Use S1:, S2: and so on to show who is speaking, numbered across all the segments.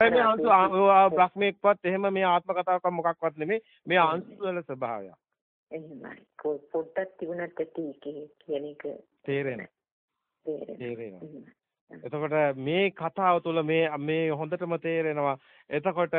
S1: මේ අංශු බ්‍රහ්මයක්වත් එහෙම මේ ආත්ම කතාවක් මොකක්වත් නෙමෙයි මේ අංශු වල ස්වභාවය.
S2: එහෙමයි. පොඩ්ඩක් තිබුණත් ඇති කියන එක
S1: තේරෙනවා. තේරෙනවා. එතකොට මේ කතාව තුළ මේ මේ හොඳටම තේරෙනවා. එතකොට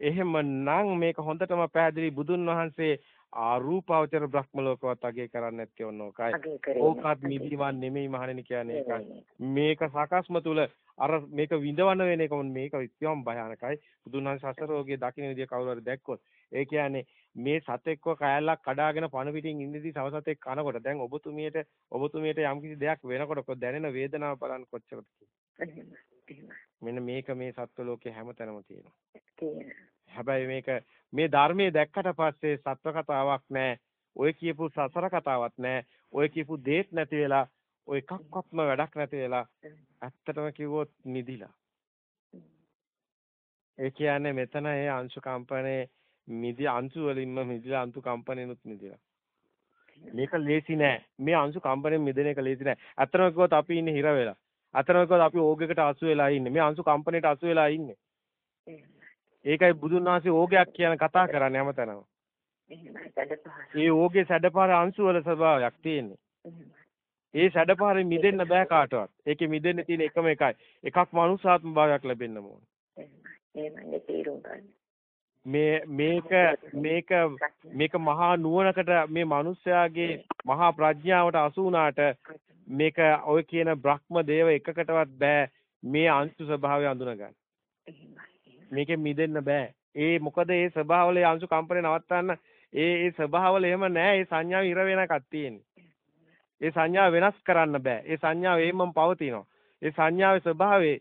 S1: එහෙමනම් මේක හොඳටම පැහැදිලි බුදුන් වහන්සේ ආරූපාවචර බ්‍රහ්ම ලෝකවත් අගේ කරන්නේ නැත්තේ ඔන්නෝකයි. ඕකත් මිදිවන් නෙමෙයි මහණෙනි කියන්නේ ඒකයි. මේක සකස්ම තුල අර මේක විඳවන වෙන එක මේක ඉතිවම් භයානකයි. බුදුන් වහන්සේ සසරෝගේ දකින්න විදිය කවුරු හරි දැක්කොත් ඒ කියන්නේ මේ සතෙක්ව කෑල්ලක් කඩාගෙන පණ පිටින් ඉඳිදී තව සතෙක් කනකොට දැන් ඔබතුමියට ඔබතුමියට යම්කිසි දෙයක් වෙනකොට දැනෙන වේදනාව බලන්න කොච්චරද මෙන්න මේක මේ සත්ව ලෝකේ හැමතැනම තියෙනවා. හැබැයි මේක මේ ධර්මයේ දැක්කට පස්සේ සත්ව කතාවක් නැහැ. ඔය කියපු සසර කතාවක් නැහැ. ඔය කියපු දේත් නැති වෙලා ඔය එකක්වත්ම වැඩක් නැති වෙලා ඇත්තටම කිව්වොත් නිදිලා. ඒ කියන්නේ මෙතන ඒ අංශු කම්පණේ මිදි අංශු වලින්ම මිදිලා අංශු කම්පණයනුත් මිදිලා. මේක ලේසි නෑ. මේ අංශු කම්පණයෙන් මිදෙන එක ලේසි නෑ. අතරම කිව්වොත් අපි ඉන්නේ හිර වෙලා. අතරම කිව්වොත් අපි ඕගයකට අසු වෙලා ඉන්නේ. මේ අංශු කම්පණයට අසු වෙලා ඉන්නේ. ඒකයි බුදුන් වහන්සේ ඕගයක් කියන කතා කරන්නේ හැමතැනම. ඒ ඕගේ සැඩපාර අංශු වල ස්වභාවයක් තියෙන්නේ. ඒ සැඩපාරෙන් මිදෙන්න බෑ කාටවත්. ඒකේ මිදෙන්න තියෙන එකම එකයි. එකක් මනුසාත්ම භාවයක් ලැබෙන්න ඕනේ. මේ මේක මේක මේක මහා නුවණකට මේ මිනිස්යාගේ මහා ප්‍රඥාවට අසු වුණාට මේක ඔය කියන බ්‍රහ්ම දේව එකකටවත් බෑ මේ අංශු ස්වභාවය අඳුනගන්න. මේකෙන් මිදෙන්න බෑ. ඒ මොකද ඒ ස්වභාවවල අංශු කම්පණය නවත්තන්න ඒ ඒ ස්වභාවවල එහෙම නෑ. ඒ සංඥාව ඉර වෙන එකක් තියෙන්නේ. ඒ සංඥාව වෙනස් කරන්න බෑ. ඒ සංඥාව එහෙමම පවතිනවා. ඒ සංඥාවේ ස්වභාවය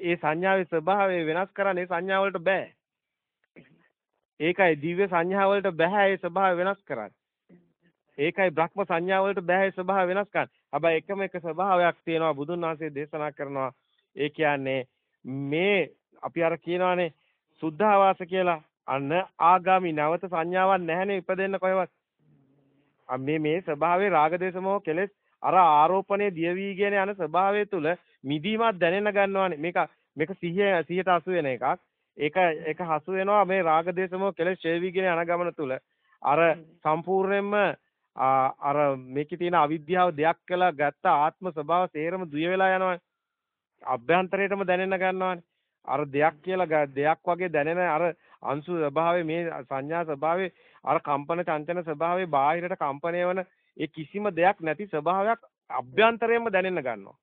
S1: ඒ සංඥාවේ ස්වභාවය වෙනස් කරන්න ඒ සංඥාව වලට බෑ. ඒකයි දිව්‍ය සංඥා වලට බෑ ඒ ස්වභාවය වෙනස් කරන්න. ඒකයි බ්‍රහ්ම සංඥා වලට බෑ ඒ ස්වභාවය වෙනස් කරන්න. හැබැයි එකම එක ස්වභාවයක් තියෙනවා බුදුන් වහන්සේ දේශනා කරනවා. ඒ කියන්නේ මේ අපි අර කියනවානේ සුද්ධාවාස කියලා අන්න ආගාමි නැවත සංඥාවක් නැහැනේ ඉපදෙන්න කොහෙවත්. මේ මේ ස්වභාවයේ රාගදේශමෝ කෙලෙස් අර ආරෝපණයේ දියවි කියන යන ස්වභාවය තුල මිදීමක් දැනෙන්න ගන්නවානේ. මේක මේක 100 180 වෙන එකක්. ඒක ඒක හසු වෙනවා මේ රාග දේශමෝ කෙලෙස් ඡේවිගෙන යන ගමන තුල අර සම්පූර්ණයෙන්ම අර මේකේ තියෙන අවිද්‍යාව දෙයක් කළා ගත්ත ආත්ම ස්වභාව සේරම දුය වෙලා යනවා අභ්‍යන්තරයටම දැනෙන්න ගන්නවානේ අර දෙයක් කියලා දෙයක් වගේ දැනෙන අර අංශු ස්වභාවය මේ සංඥා ස්වභාවය අර කම්පන චංචන ස්වභාවය බාහිරට කම්පණය වන ඒ කිසිම දෙයක් නැති ස්වභාවයක් අභ්‍යන්තරයෙන්ම දැනෙන්න ගන්නවා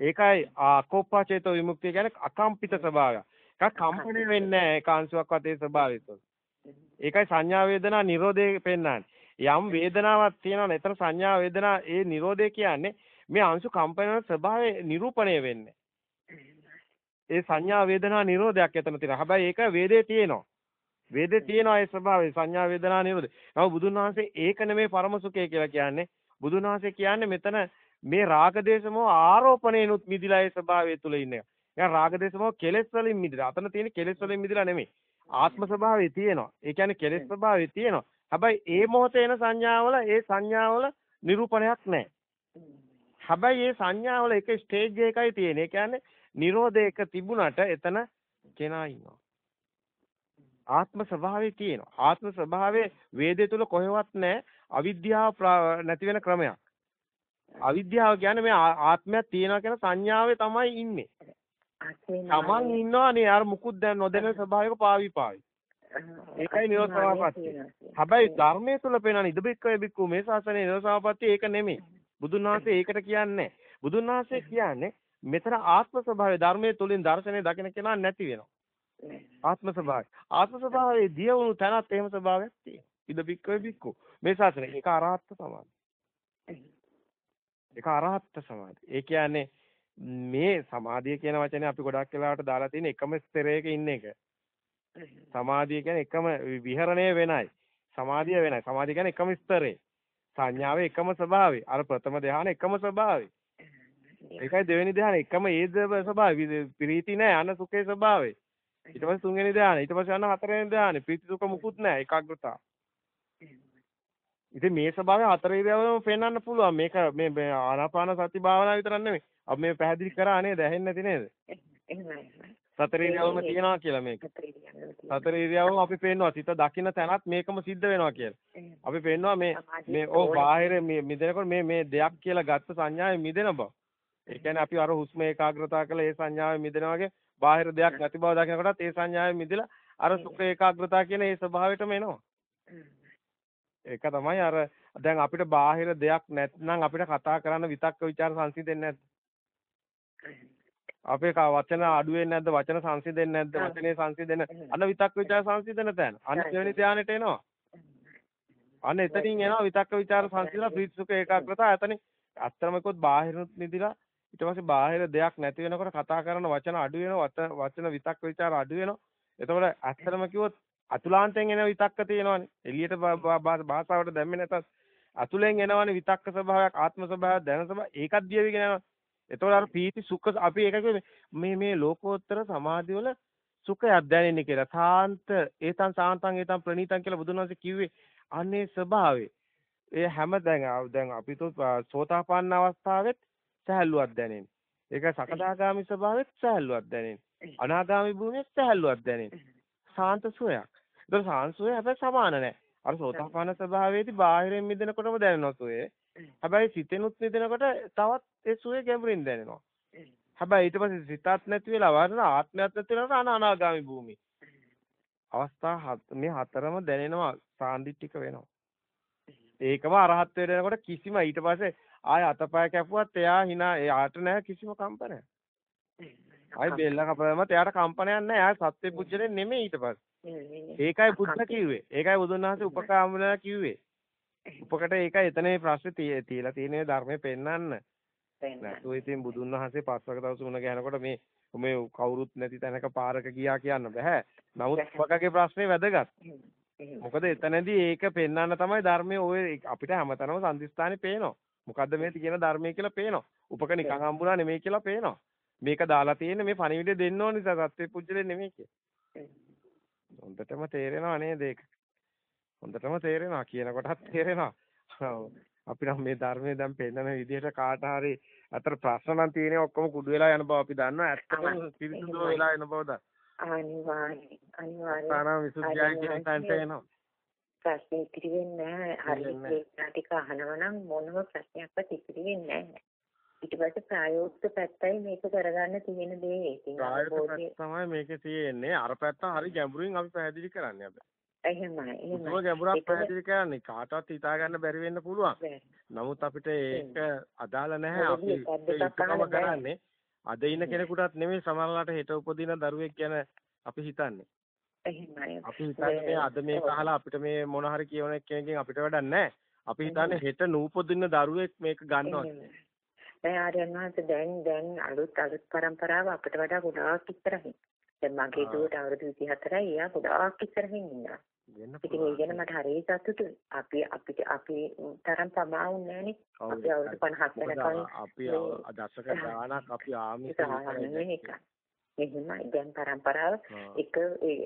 S1: ඒකයි ආකෝපචේතෝ විමුක්තිය කියන්නේ අකම්පිත ස්වභාවය එකක් කම්පණය වෙන්නේ නැහැ ඒකාංශුවක්වත් ඒ ස්වභාවය තුළ. ඒකයි සංඥා වේදනා නිරෝධය පෙන්වන්නේ. යම් වේදනාවක් තියෙනවා එතන සංඥා වේදනා ඒ නිරෝධය කියන්නේ මේ අංශු කම්පන ස්වභාවය නිරූපණය වෙන්නේ. ඒ සංඥා වේදනා නිරෝධයක් එතන තියෙනවා. හැබැයි ඒක වේදේ තියෙනවා. වේදේ තියෙනවා ඒ ස්වභාවය සංඥා වේදනා නිරෝධය. නමුත් බුදුන් වහන්සේ ඒක නෙමේ පරම සුඛය කියලා කියන්නේ. බුදුන් වහන්සේ කියන්නේ මෙතන මේ රාග දේශමෝ ආරෝපණයනුත් මිදිලා ඒ ස්වභාවය තුල ඉන්නේ. නිකන් රාග දේශමෝ කෙලෙස් වලින් මිදලා. අතන තියෙන කෙලෙස් වලින් මිදලා නෙමෙයි. ආත්ම ස්වභාවය තියෙනවා. ඒ කියන්නේ කෙලෙස් ස්වභාවය තියෙනවා. හැබැයි ඒ මොහොතේ එන සංඥාවල ඒ සංඥාවල නිරූපණයක් නැහැ. හැබැයි ඒ සංඥාවල එක ස්ටේජ් එකයි තියෙන්නේ. ඒ කියන්නේ නිරෝධයක තිබුණට එතන කෙනා ඉන්නවා. ආත්ම ස්වභාවය තියෙනවා. ආත්ම ස්වභාවයේ වේදේ තුල කොහෙවත් නැහැ. අවිද්‍යාව නැති වෙන ක්‍රමයක්. අවිද්‍යාව කියන්නේ මේ ආත්මයක් තියෙනවා කියන සංඥාවේ තමයි ඉන්නේ. තමන් ඉන්නවනේ අර මුකුත් දැන් නොදැන ස්වභාවයක පාවි පාවි. ඒකයි නිරෝධ සමාපatti. හැබැයි ධර්මයේ තුල පේන ඉදබික්කය බික්කු මේ ශාසනයේ නිරෝධ සමාපatti ඒක නෙමෙයි. බුදුන් වහන්සේ ඒකට කියන්නේ බුදුන් වහන්සේ කියන්නේ මෙතන ආත්ම ස්වභාවය ධර්මයේ තුලින් දර්ශනය දකින කෙනා නැති වෙනවා. ආත්ම ස්වභාවය. ආත්ම ස්වභාවයේ දිය වුණු තැනත් එහෙම ස්වභාවයක් තියෙනවා. ඉදබික්කය බික්කු මේ ශාසනය ඒක අරහත් සමාධි. ඒක අරහත් සමාධි. ඒ කියන්නේ මේ සමාධිය කියන වචනේ අපි ගොඩක් වෙලාවට දාලා තියෙන එකම ස්තරයක ඉන්න එක. සමාධිය කියන්නේ එකම විහරණය වෙනයි. සමාධිය වෙනයි. සමාධිය කියන්නේ එකම ස්තරේ. සංඥාවේ එකම ස්වභාවය. අර ප්‍රථම ධ්‍යාන එකම ස්වභාවය. ඒකයි දෙවෙනි ධ්‍යාන එකම ඒද ස්වභාවය. ප්‍රීති නෑ අන සුඛේ ස්වභාවය. ඊට පස්සේ තුන්වෙනි ධ්‍යාන. ඊට පස්සේ අන හතරවෙනි ධ්‍යාන. ප්‍රීති සුඛ මුකුත් නෑ ඒකාග්‍රතාව. ඉතින් මේ ස්වභාවය හතර ඉරියව්වම පෙන්වන්න පුළුවන්. මේක මේ ආනාපාන සති භාවනාව විතරක් නෙමෙයි. අපි මේ පැහැදිලි කරා නේද? ඇහෙන්නේ නැති නේද? සතර ඉරියව්වම තියනවා කියලා මේක.
S2: සතර ඉරියව්වම තියෙනවා.
S1: සතර ඉරියව්වම අපි පේනවා සිත දකින්න තැනත් මේකම සිද්ධ වෙනවා කියලා.
S2: එහෙම.
S1: අපි පේනවා මේ
S2: සමාධිය
S1: මේ ඕ
S2: ඕනේ.
S1: බාහිර මේ මිදෙනකොට මේ මේ දෙයක් කියලා ගත්ත සංඥාවේ මිදෙන බව. ඒ කියන්නේ අපි අර හුස්ම ඒකාග්‍රතාව කළ ඒ සංඥාවේ මිදෙනා වගේ බාහිර දෙයක් නැති බව දකිනකොටත් ඒ සංඥාවෙන් මිදලා අර සුඛ ඒකාග්‍රතාව කියන ඒ ස්වභාවයටම එනවා. ඒක තමයි අර දැන් අපිට බාහිර දෙයක් නැත්නම් අපිට කතා කරන්න විතක්ක ਵਿਚාර සංසිඳෙන්නේ නැද්ද? අපේ වචන අඩුවෙන්නේ නැද්ද? වචන සංසිඳෙන්නේ නැද්ද? වචනේ සංසිඳෙන අන්න විතක්ක ਵਿਚාර සංසිඳන තැන. අන්න දෙවෙනි ධානයට එනවා. අන්න එතනින් එනවා විතක්ක ਵਿਚාර සංසිඳලා ප්‍රීති සුඛ ඒකාග්‍රතාව. එතනින් අත්‍තරමකොත් බාහිරුත් නිදිලා ඊට පස්සේ බාහිර දෙයක් නැති වෙනකොට කතා කරන වචන අඩු වෙනවා වචන විතක් ਵਿਚාර අඩු වෙනවා. එතකොට ඇත්තටම කිව්වොත් අතුලාන්තයෙන් එන විතක්ක තියෙනවානේ. එළියට භාෂාවට දැම්මේ නැතත් අතුලෙන් එනවනේ විතක්ක ස්වභාවයක් ආත්ම ස්වභාවයක් දැන ස්වභාවය ඒකත් දියවිගෙන යනවා. එතකොට අර පීති සුඛ අපි ඒක මේ මේ ලෝකෝත්තර සමාධිය වල සුඛයක් දැනෙන්නේ කියලා. සාන්ත ඒතන් සාන්තං ඒතන් ප්‍රණීතං කියලා බුදුන් වහන්සේ කිව්වේ අනේ ස්වභාවය. ඒ හැම දැන් දැන් අපි તો සෝතාපන්න අවස්ථාවෙත් සහැල්ලුවක් දැනෙන්නේ. ඒක සකදාගාමි ස්වභාවෙත් සහැල්ලුවක් දැනෙන්නේ. අනාගාමි භූමියෙත් සහැල්ලුවක් දැනෙන්නේ. සාන්ත සුවයක්. ඒක සාන්ත සුවය හැබැයි සමාන නැහැ. අර සෝතාපන්න ස්වභාවයේදී බාහිරින් මිදෙනකොටම දැනෙනවා සුවේ. හැබැයි සිතෙනුත් මිදෙනකොට තවත් ඒ සුවේ ගැඹුරින් දැනෙනවා. හැබැයි ඊට පස්සේ සිතත් නැති වෙලා වරන ආත්මයක් නැති වෙලා අනාගාමි භූමිය. අවස්ථා මේ හතරම දැනෙනවා සාන්දිටික වෙනවා. ඒකම අරහත් වෙනකොට කිසිම ඊට පස්සේ ආය අතපය කැපුවත් එයා hina එයාට නැහැ කිසිම කම්පනයක්. ආයි බෙල්ල කපලමත් එයාට කම්පනයක් නැහැ. එයා සත්‍ය පුජ්‍යලේ නෙමෙයි ඊට පස්සේ. ඒකයි බුද්ධ කිව්වේ. ඒකයි බුදුන් වහන්සේ උපකාමලා කිව්වේ. උපකට ඒකයි එතනේ ප්‍රශ්නේ තියලා තියෙනේ ධර්මයේ පෙන්වන්න. නැතුව ඉතින් බුදුන් වහන්සේ පස්වක දවස් මුණ ගැනකොට මේ මේ කවුරුත් නැති තැනක පාරක ගියා කියන්න බෑ. නමුත් උපකගේ ප්‍රශ්නේ වැදගත්. මොකද එතනදී ඒක පෙන්වන්න තමයි ධර්මයේ ඔය අපිට හැමතැනම සම්දිස්ථානේ පේනවා. මොකද්ද මේ තියෙන ධර්මයේ කියලා පේනවා. උපක නිකන් හම්බුණා නෙමෙයි කියලා පේනවා. මේක දාලා තියෙන්නේ මේ පණිවිඩය දෙන්න ඕන නිසා සත්‍ය පුජ්‍යලේ නෙමෙයි කිය. හොඳටම තේරෙනවා නේද ඒක? හොඳටම තේරෙනවා කියන කොටත් තේරෙනවා. අපි නම් මේ ධර්මයේ දැන් පෙන්නන විදිහට කාට හරි අතර ප්‍රශ්න නම් තියෙන්නේ ඔක්කොම කුඩු වෙලා යන බව අපි දන්නවා. ඇත්තටම පිරිසිදු වෙලා එන බව දන්නවා.
S2: අනිවාර්යයෙන් අනිවාර්යයෙන්
S1: සාරා විසුද්ධියයි කියන තැනට එනවා.
S2: ප්‍රශ්න ඉතිරි වෙන්නේ නැහැ. හරියට ටික අහනවා නම් මොනම ප්‍රශ්නයක්වත් ඉතිරි වෙන්නේ නැහැ. ඊට පස්සේ ප්‍රායෝගික පැත්තයි මේක කරගන්න තියෙන දේ. ඉතින්
S1: ප්‍රායෝගික තමයි මේකේ තියෙන්නේ. අර පැත්ත හරි ගැඹුරින් අපි පැහැදිලි කරන්නේ අපි.
S2: එහෙමයි එහෙමයි.
S1: ගැඹුරක් පැහැදිලි කරන්නේ. කාටවත් හිතා ගන්න බැරි වෙන්න පුළුවන්. නමුත් අපිට ඒක අදාළ නැහැ. අපි ඒකම කරන්නේ. අද ඉන්න කෙනෙකුටත් නෙමෙයි සමහරලාට හෙට උපදින දරුවෙක් ගැන අපි හිතන්නේ.
S2: එහෙමයි.
S1: අපි හිතන්නේ අද මේක අහලා අපිට මේ මොන හරි කියවන කෙනකින් අපිට වැඩක් නැහැ. අපි හිතන්නේ හෙට නූපදින දරුවෙක් මේක ගන්නවා.
S2: දැන් ආර්යනාථ දැන් දැන් අලුත් අලුත් પરම්පරාව අපිට වඩා ගොඩාක් ඉස්සරහින්. දැන් මගේ දුවට අවුරුදු 24යි එයා ගොඩාක් ඉස්සරහින් ඉන්නවා. ඉතින් ඒ ගැන මට හරිය සතුටුයි. අපි අපිට අපි තරම් වුන්නේ නැහනේ. අපි අවුරුදු 50ක් වෙනකන්
S1: අපි දශක ගාණක් අපි ආමිස
S2: එහෙමයි දැන් પરම්පරාව එක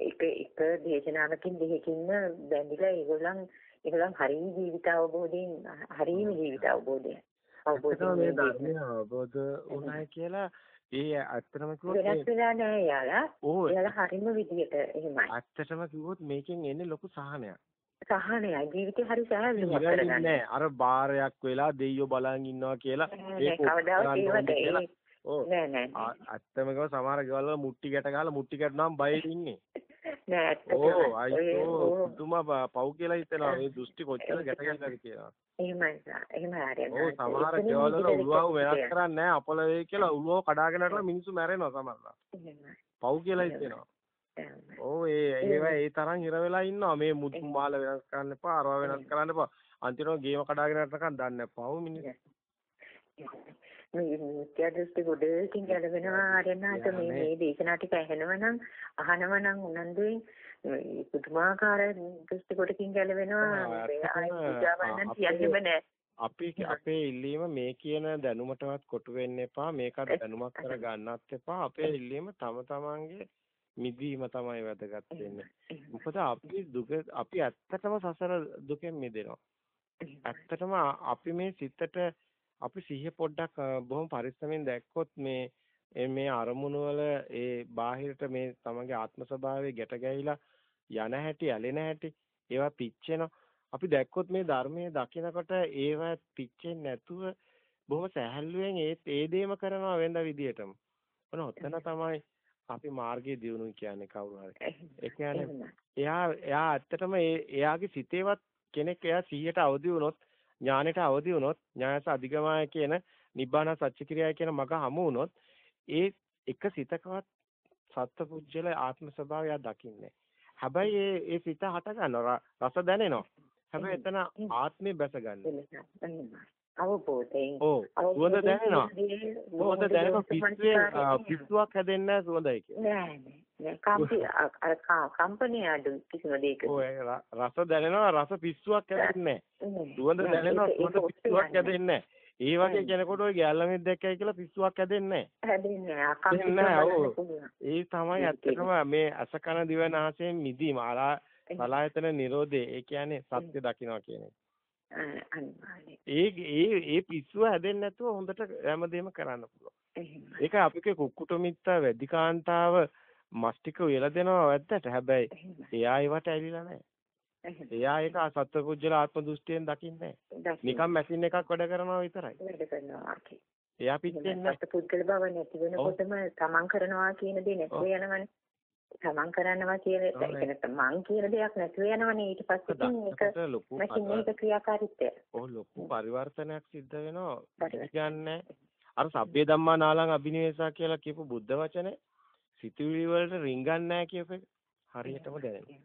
S2: එක එක දේශනාවකින් දෙකකින්ම බැඳිලා ඒගොල්ලන් ඒගොල්ලන් හරිය ජීවිත අවබෝධයෙන් හරියම ජීවිත අවබෝධයෙන්
S1: අවබෝධයෙන් මේ ධර්මය අවබෝධ වුණායි කියලා ඒ ඇත්තටම කිව්වොත්
S2: වෙනස් වෙලා නැහැ යාලා. යාලා හරිම විදියට එහෙමයි.
S1: ඇත්තටම කිව්වොත් මේකෙන් එන්නේ ලොකු සහනයක්.
S2: සහනයයි ජීවිතේ හරි සහනයක්
S1: කරගන්න. අර බාරයක් වෙලා දෙයියෝ බලන් ඉන්නවා කියලා
S2: ඒක කවදාවත්
S1: නෑ නෑ. ඇත්තම කිව්ව සමහර ගෙවල් වල මුට්ටි ගැට ගහලා මුට්ටි ගැට නම් බයෙන් ඉන්නේ.
S2: නෑ ඇත්තටම.
S1: ඕ අයියෝ පුදුම පව් කියලා හිතනවා මේ දෘෂ්ටි කොච්චර ගැට ගහලාද කියලා.
S2: එහෙමයි එහෙමයි හරියට.
S1: ඕ සමහර ගෙවල් වල උළුවව වෙනස් කරන්නේ නෑ අපල වේ කියලා උළුවව කඩාගෙන යනවා මිනිස්සු මැරෙනවා සමහරලා. පව් කියලා හිතෙනවා. ඕ ඒ ඒවා ඒ තරම් හිර වෙලා ඉන්නවා මේ මුතු මාල වෙනස් කරන්න එපා අරවා වෙනස් කරන්න එපා. අන්තිමට ගේම කඩාගෙන යනකම් දන්නේ නැහැ. පව් මිනිස්සු.
S2: මේ මිත්‍යා දෘෂ්ටි ගොඩකින් ගැලවෙනවා ආරෙන්නාට මේ මේ දේශනා ටික ඇහෙනවා නම් අහනවා නම් උනන්දුවෙන් මේ පුදුමාකාර දෘෂ්ටි ගොඩකින් ගැලවෙනවා. ආයි පූජාවන්න කියන්නේම නැහැ
S1: අපි අපේ ඉල්ලීම මේ කියන දැනුමටවත් කොටු වෙන්න එපා. මේකත් දැනුමක් කර ගන්නත් එපා. අපේ ඉල්ලීම තම තමන්ගේ මිදීම තමයි වැදගත් වෙන්නේ. මොකද අපි දුක අපි ඇත්තටම සසර දුකෙන් මිදෙනවා. ඇත්තටම අපි මේ සිතට අපි සිහිය පොඩ්ඩක් බොහොම පරිස්සමෙන් දැක්කොත් මේ මේ අරමුණු වල ඒ බාහිරට මේ තමන්ගේ ආත්ම ස්වභාවය ගැට ගැහිලා යන හැටි ඇලෙන හැටි ඒවා පිච්චෙනවා අපි දැක්කොත් මේ ධර්මයේ දකිනකොට ඒවා පිච්චෙන්නේ නැතුව බොහොම සැහැල්ලුවෙන් ඒ ඒ දේම කරනවා වෙනද විදියටම. ඔන්න ඔතන තමයි අපි මාර්ගයේ දියුණුව කියන්නේ කවුරු හරි. ඒ කියන්නේ එයා එයා ඇත්තටම එයාගේ සිතේවත් කෙනෙක් එයා 100ට අවදි වුණොත් ඥානෙට අවදි වුණොත් ඥායස අධිගමය කියන නිබ්බාන සත්‍යක්‍රියාව කියන මග හමු වුණොත් ඒ එක සිතකවත් සත්පුජ්‍යල ආත්ම ස්වභාවය දකින්නේ. හැබැයි ඒ ඒ සිත හට ගන්නවා රස දැනෙනවා. හැබැයි එතන ආත්මේ බැස ගන්නවා.
S2: අවබෝධයෙන්
S1: ඔව් සුවඳ දැනෙනවා. සුවඳ පිස්සුවේ පිස්සුවක් හැදෙන්නේ නැහැ සුවඳයි කියන්නේ.
S2: කම්පි අර කම්පණි අඩු කිසිම දෙයක.
S1: ඔය රස දැනෙනවා රස පිස්සුවක් හැදෙන්නේ නැහැ. සුවඳ දැනෙනවා සුවඳ පිස්සුවක් නැහැ. ඒ වගේ කෙනෙකුට ওই ගැල්ලමෙක් දැක්කයි කියලා පිස්සුවක් හැදෙන්නේ
S2: නැහැ.
S1: ඒ තමයි ඇත්තටම මේ අසකන දිව නාසයෙන් මිදීම. අලා සලායතන නිරෝධය. ඒ කියන්නේ සත්‍ය දකින්නවා කියන එක. ඒ ඒ ඒ පිස්සුව හැදෙන්නේ නැතුව හොඳට හැමදේම කරන්න පුළුවන්. ඒක අපිගේ කුක්කුට මිත්ත වැඩි කාන්තාව මස්ටික උයලා දෙනවා වැද්දට. හැබැයි එයා ඒවට ඇලිලා නැහැ. එයා ඒක අසත්පුජ්‍යල ආත්ම දෘෂ්ටියෙන් දකින්නේ නැහැ. නිකන් මැෂින් එකක් වැඩ කරනවා විතරයි.
S2: වැඩ කරනවා.
S1: එයා පිටින්නේ නැහැ.
S2: අසත්පුජ්‍යල බව නැති වෙනකොටම තමන් කරනවා කියන දේ නැති වෙනවනේ. තමන් කරනවා කියන එක මං කියන දෙයක් නැතුව යනවනේ ඊට පස්සේ ඉතින් ඒක මැෂින් එක ක්‍රියාකාරීත්වය.
S1: ඔව් ලොකු පරිවර්තනයක් සිද්ධ වෙනවා. කියන්නේ අර සබ්බේ ධම්මා නාලං අබිනිවේසා කියලා කියපු බුද්ධ වචනේ සිතුවිලි වලට රිංගන්නේ නැහැ කියප එක හරියටම දැනෙනවා.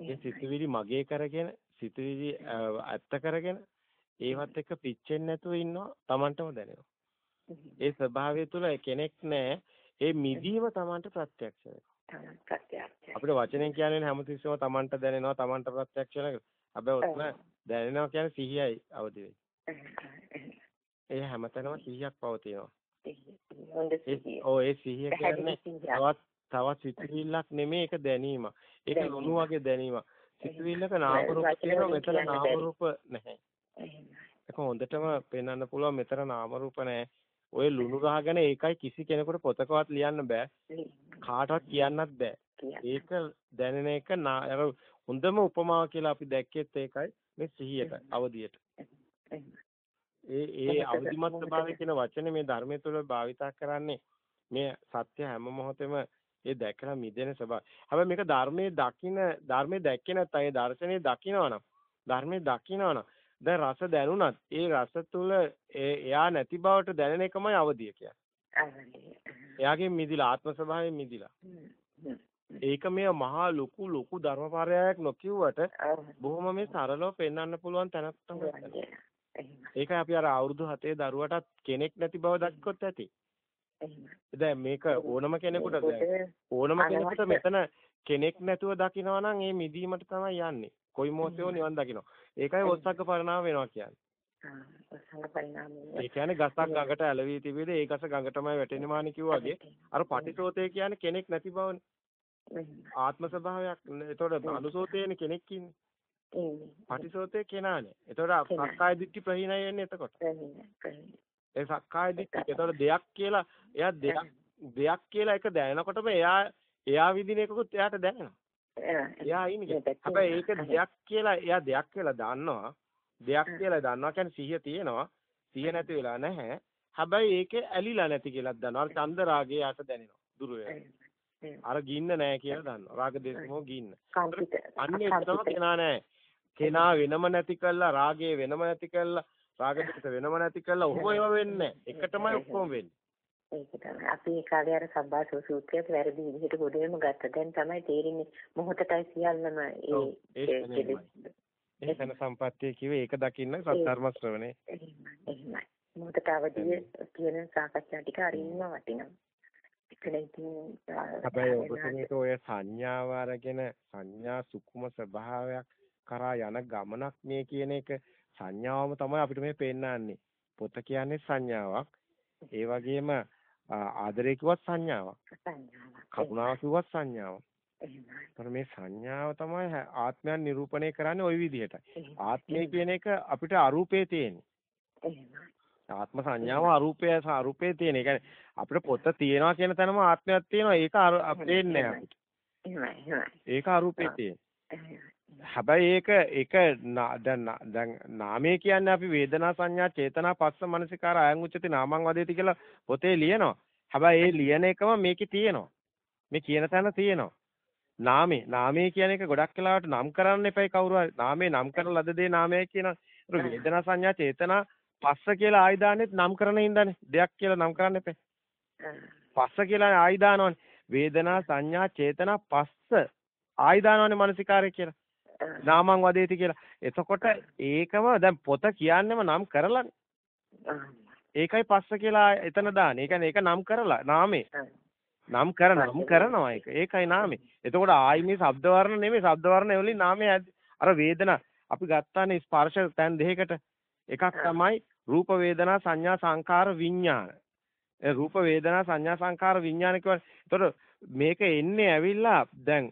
S1: ඒ සිතුවිලි මගේ කරගෙන සිතුවිලි ඇත්ත කරගෙන ඒවත් එක්ක පිච්චෙන්නේ නැතුව ඉන්නවා Tamanටම දැනෙනවා. ඒ ස්වභාවය තුළ කෙනෙක් නැහැ ඒ මිදීම Tamanට ප්‍රත්‍යක්ෂ වෙනවා. අපිට වචනෙන් කියන්නේ හැමතිස්සෙම Tamanට දැනෙනවා Tamanට ප්‍රත්‍යක්ෂ වෙනවා. හැබැයි ඔතන දැනෙනවා කියන්නේ සිහියයි අවදි. ඒ හැමතැනම සිහියක් පවතිනවා. ඔව් ඒ සිහිය කියන්නේ තවත් තවත් සිතුවිල්ලක් නෙමෙයි ඒක දැනීම. ඒක ලුණු වගේ දැනීම. සිතුවිල්ලක නාම රූප තියෙනවා මෙතන නාම රූප නැහැ. ඒක හොඳටම පෙන්වන්න පුළුවන් මෙතන නාම රූප නැහැ. ඔය ලුණු ගහගෙන ඒකයි කිසි කෙනෙකුට පොතකවත් ලියන්න බෑ. කාටවත් කියන්නත් බෑ. ඒක දැනෙන එක අර හොඳම උපමාව කියලා අපි දැක්කෙත් ඒකයි මේ සිහියට අවදියට. ඒ ඒ අවදිමත් ස්වභාවය කියන වචනේ මේ ධර්මයේ තුල භාවිතා කරන්නේ මේ සත්‍ය හැම මොහොතෙම ඒ දැකලා මිදෙන ස්වභාවය. හැබැයි මේක ධර්මයේ දකින ධර්මයේ දැක්කේ නැත්නම් ඒ දර්ශනේ දකිනවනම් ධර්මයේ දකිනවනම් දැන් රස දැනුණත් ඒ රස තුල එයා නැති බවට දැනෙන එකමයි අවදිය කියන්නේ. එයාගේ මිදිලා ආත්ම ස්වභාවයෙන් මිදිලා. ඒක මේ මහා ලොකු ලොකු ධර්මපාරයක් නොකියුවට බොහොම මේ සරලව පෙන්වන්න පුළුවන් තැනක් තමයි. ඒකයි අපි අර අවුරුදු 7 දරුවටත් කෙනෙක් නැති බව දැක්කොත් ඇති. දැන් මේක ඕනම කෙනෙකුට ඕනම කෙනෙකුට මෙතන කෙනෙක් නැතුව දකිනවා නම් ඒ මිදීමට තමයි යන්නේ. කොයි මොහොතේෝ නිවන් දකිනවා. ඒකයි ඔස්සග්ග පරිණාම වෙනවා කියන්නේ. ඒ කියන්නේ ගසක් ගඟට ඇලවී තිබෙද ඒ ගස ගඟටමයි වැටෙන්නේ මානි කිව්වාගේ අර පටිසෝතේ කියන්නේ කෙනෙක් නැති බවනේ. ආත්ම ස්වභාවයක්. එතකොට අනුසෝතේනේ කෙනෙක් ඉන්නේ. පටිසෝතේ කෙනානේ. එතකොට සක්කාය දිට්ඨි ප්‍රහීනය වෙන්නේ එතකොට. ඒ සක්කාය දිට්ඨි. එතකොට දෙයක් කියලා එයා දෙයක් දෙයක් කියලා එක දැනනකොටම එයා එයා විදින එකකුත් එයාට දැනෙනවා. එයා ඉන්නේ. හැබැයි ඒක දෙයක් කියලා එයා දෙයක් කියලා දන්නවා. දෙයක් කියලා දන්නවා කියන්නේ සිහිය තියෙනවා. සිහිය නැති වෙලා නැහැ. හැබැයි ඒකේ ඇලිලා නැති කියලා දන්නවා. අර චන්ද රාගය යට දැනෙනවා. දුර අර ගින්න නැහැ කියලා දන්නවා. රාග දේශමෝ ගින්න. අන්නේ එකම කෙනා නැහැ. කෙනා වෙනම නැති කළා රාගය වෙනම නැති කළා රාග දේශ වෙනම නැති කළා ඔහොම ඒවා වෙන්නේ එකටමයි ඔක්කොම වෙන්නේ.
S2: ඒක තමයි. අපි ඒ කාලේ අර සබ්බාසෝ සූත්‍රයත් වැරදි විදිහට ගොඩේම ගත්තා. දැන් තමයි තේරෙන්නේ මොහොතටයි සියල්ලම ඒ
S1: ඒ සන සම්පත්තිය කිව්වේ ඒක දකින්න සත්‍ධර්ම ශ්‍රවණේ.
S2: එහෙමයි. මොහොතට අවදිය කියන සාකච්ඡා ටික අරින්න වටිනවා.
S1: හැබැයි ඔබතුමීට ඔය සංඥාව අරගෙන සංඥා සුකුම ස්වභාවයක් කරා යන ගමනක් මේ කියන එක සංඥාවම තමයි අපිට මේ පෙන්නන්නේ. පොත කියන්නේ සංඥාවක්. ඒ වගේම ආදරය කිව්වත් සංඥාවක්. කරුණාව කිව්වත් සංඥාවක්. එහෙමයි. මේ සංඥාව තමයි ආත්මයන් නිරූපණය කරන්නේ ওই විදිහට. ආත්මය කියන එක අපිට අරූපේ තියෙන්නේ. ආත්ම සංඥාව අරූපය අරූපේ තියෙන. ඒ කියන්නේ අපිට පොත තියෙනවා කියන තැනම ආත්මයක් තියෙනවා. ඒක අපේන්නේ නැහැ අපිට. ඒක අරූපේ තියෙන. හැබැයි ඒක ඒක දැන් දැන් නාමය කියන්නේ අපි වේදනා සංඥා චේතනා පස්ස මනසිකාර අයං උච්චති නාමං වදේති කියලා පොතේ ලියනවා. හැබැයි ඒ ලියන එකම මේකේ තියෙනවා. මේ කියන තැන තියෙනවා. නාමේ නාමේ කියන එක ගොඩක් වෙලාවට නම් කරන්න එපයි කවුරු හරි. නාමේ නම් කරන ලද දේ නාමයයි කියනවා. වේදනා සංඥා චේතනා පස්ස කියලා ආයිදානෙත් නම් කරන ඉඳනේ. දෙයක් කියලා නම් කරන්න එපා. පස්ස කියලා ආයිදානවනේ. වේදනා සංඥා චේතනා පස්ස ආයිදානවනේ මානසිකාරය කියලා. නාමං වදේති කියලා. එතකොට ඒකම දැන් පොත කියන්නේම නම් කරලානේ. ඒකයි පස්ස කියලා එතන දාන්නේ. ඒ කියන්නේ ඒක නම් කරලා නාමේ. නම් කර නම් කරනවා ඒක. ඒකයි නාමේ. එතකොට ආයි මේ ශබ්ද වර්ණ නෙමෙයි ශබ්ද වර්ණ වලින් නාමයේ අර වේදනා අපි ගත්තානේ ස්පර්ශ තැන් දෙකකට. එකක් තමයි රූප වේදනා සංඥා සංකාර විඥාන. ඒ රූප වේදනා සංඥා සංකාර විඥාන කියවනේ. එතකොට මේක එන්නේ ඇවිල්ලා දැන්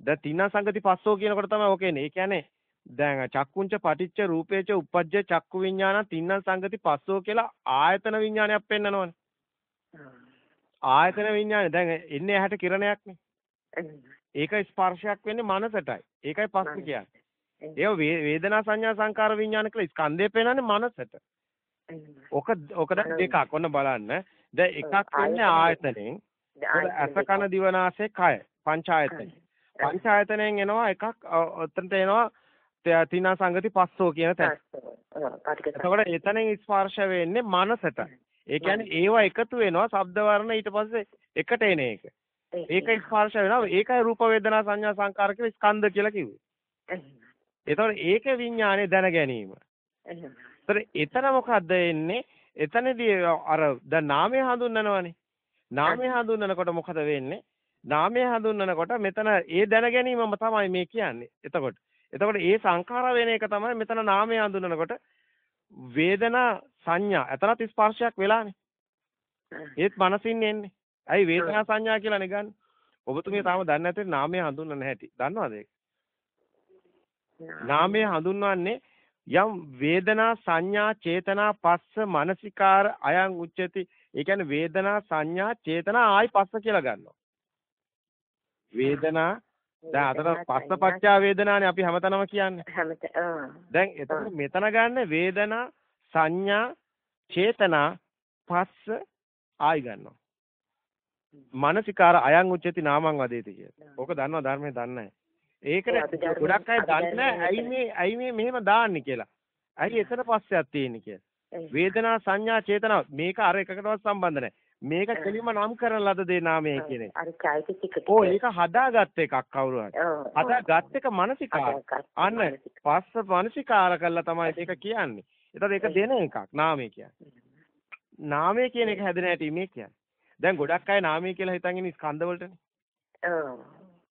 S1: දැන් තින සංගති පස්සෝ කියනකොට තමයි ඔක එන්නේ. ඒ කියන්නේ දැන් චක්කුංච පටිච්ච රූපේච උපජ්ජ චක්කු විඥාන තින්න සංගති පස්සෝ කියලා ආයතන විඥානයක් පෙන්නනවනේ. ආයතන විඥානේ දැන් එන්නේ ඇහැට කිරණයක්නේ. ඒක ස්පර්ශයක් වෙන්නේ මනසටයි. ඒකයි පස්ස කියන්නේ. ඒ වේදනා සංඥා සංකාර විඥාන කියලා ස්කන්ධය පෙන්නන්නේ මනසට. ඔක ඔක දැන් දෙකක් ඔන්න බලන්න. දැන් එකක් වෙන්නේ ආයතනෙන්. අස කන දිවනාසය කය පංචායතනෙ. පංචායතනෙන් එනවා එකක් ඔතනට එනවා තිනා සංගති පස්සෝ කියන තැන. එතකොට එතනින් ස්පර්ශ වෙන්නේ මනසට. ඒ කියන්නේ ඒවා එකතු වෙනවා ශබ්ද වර්ණ ඊට පස්සේ එකට එන එක. ඒක ස්පර්ශ වෙනවා. ඒකයි රූප වේදනා සංඥා සංකාර කියලා ස්කන්ධ කියලා කිව්වේ. එතකොට ඒක විඥානේ දැන ගැනීම. ඒතර එතන මොකද්ද එන්නේ? එතනදී අර දැන් නාමය හඳුන්වනවනේ. නාමය හඳුන්වනකොට මොකද වෙන්නේ? නාමය හඳුන්වනකොට මෙතන ඒ දැන ගැනීමම තමයි මේ කියන්නේ. එතකොට එතකොට ඒ සංඛාර වෙන එක තමයි මෙතන නාමය හඳුන්වනකොට වේදනා සංඥා එතනත් ස්පර්ශයක් වෙලානේ. ඒත් මනසින් එන්නේ. ඇයි වේදනා සංඥා කියලානේ ගන්න. ඔබතුමිය තාම දන්නේ නැති නාමය හඳුන්වන්න හැටි. දන්නවද ඒක? නාමය හඳුන්වන්නේ යම් වේදනා සංඥා චේතනා පස්ස මානසිකාර අයං උච්චති. ඒ කියන්නේ වේදනා සංඥා චේතනා ආයි පස්ස කියලා ගන්නවා. වේදනා දැන් අතන පස්සපච්චා වේදනානේ අපි හැමතැනම කියන්නේ.
S2: හැමත
S1: දැන් එතකොට මෙතන ගන්න වේදනා සංඥා චේතනා පස්ස ආයි ගන්නවා. මානසිකාර අයං උච්චති නාමං වදේති කියලා. ඕක දන්නවා ධර්මයේ දන්නේ ඒකට ගොඩක් අය දන්නේ ඇයි මේ ඇයි මේ මෙහෙම දාන්නේ කියලා. ඇයි එතන පස්සයක් තියෙන්නේ කියලා. වේදනා සංඥා චේතනා මේක අර එකකටවත් සම්බන්ධ නැහැ. මේක කෙලින්ම නම් කරන ලද දේ නාමය කියන එක.
S2: අර චෛතසික ටික.
S1: ඕ ඒක හදාගත්ත එකක් කවුරු හරි. හදාගත් එක මානසිකාර. අන්න පස්ස මානසිකාර කළා තමයි ඒක කියන්නේ. ඒතකොට ඒක දෙන එකක් නාමය කියන්නේ. නාමය කියන එක හැදෙන හැටි මේ කියන්නේ. දැන් ගොඩක් අය නාමය කියලා හිතන් ඉන්නේ ස්කන්ධ වලටනේ.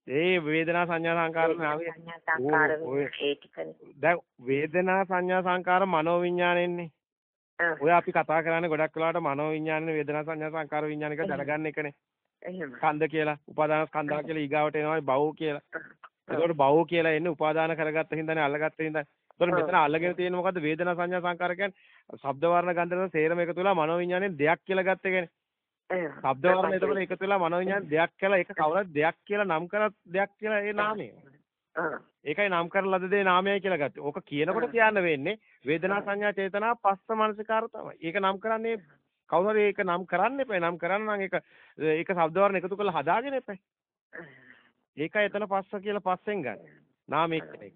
S1: ඒ වේදනා සංඥා සංකාර නාමය.
S2: සංකාර ඒ ටිකනේ.
S1: දැන් වේදනා සංඥා සංකාර මනෝ විඥානෙන්නේ. ඔය අපි කතා කරන්නේ ගොඩක් වෙලාවට මනෝ විඥානේ වේදනා සංඥා සංකාර විඥාන එක දැනගන්න එකනේ.
S2: එහෙම.
S1: ස්කන්ධ කියලා, උපාදාන ස්කන්ධා කියලා ඊගාවට එනවා බහුව කියලා. ඒකට බහුව කියලා එන්නේ උපාදාන කරගත්ත හින්දානේ අල්ලගත්ත හින්දා. ඒතකොට මෙතන අල්ලගෙන තියෙන මොකද්ද වේදනා සංඥා සංකාර කියන්නේ ශබ්ද වර්ණ ගන්ධ රස සේරම එකතු වෙලා මනෝ විඥානේ දෙයක් කියලා ගත්ත එකනේ. ශබ්ද වර්ණ එතකොට එකතු වෙලා මනෝ විඥානේ දෙයක් කියලා ඒක කවුරුත් දෙයක් කියලා නම් කරත් දෙයක් කියලා ඒ නාමය. ඒකයි නම් කරලද දේ නාමයයි කියලා ගත්තේ. ඕක කියනකොට කියන්න වෙන්නේ වේදනා සංඥා චේතනා පස්ස මනසිකාර තමයි. ඒක නම් කරන්නේ කවුරු හරි ඒක නම් කරන්න එපා. නම් කරන්න නම් ඒක ඒක શબ્ද වර්ණ එකතු කරලා හදාගෙන එපා. ඒකයි එතන පස්ස කියලා පස්සෙන් ගන්න. නාමයේ.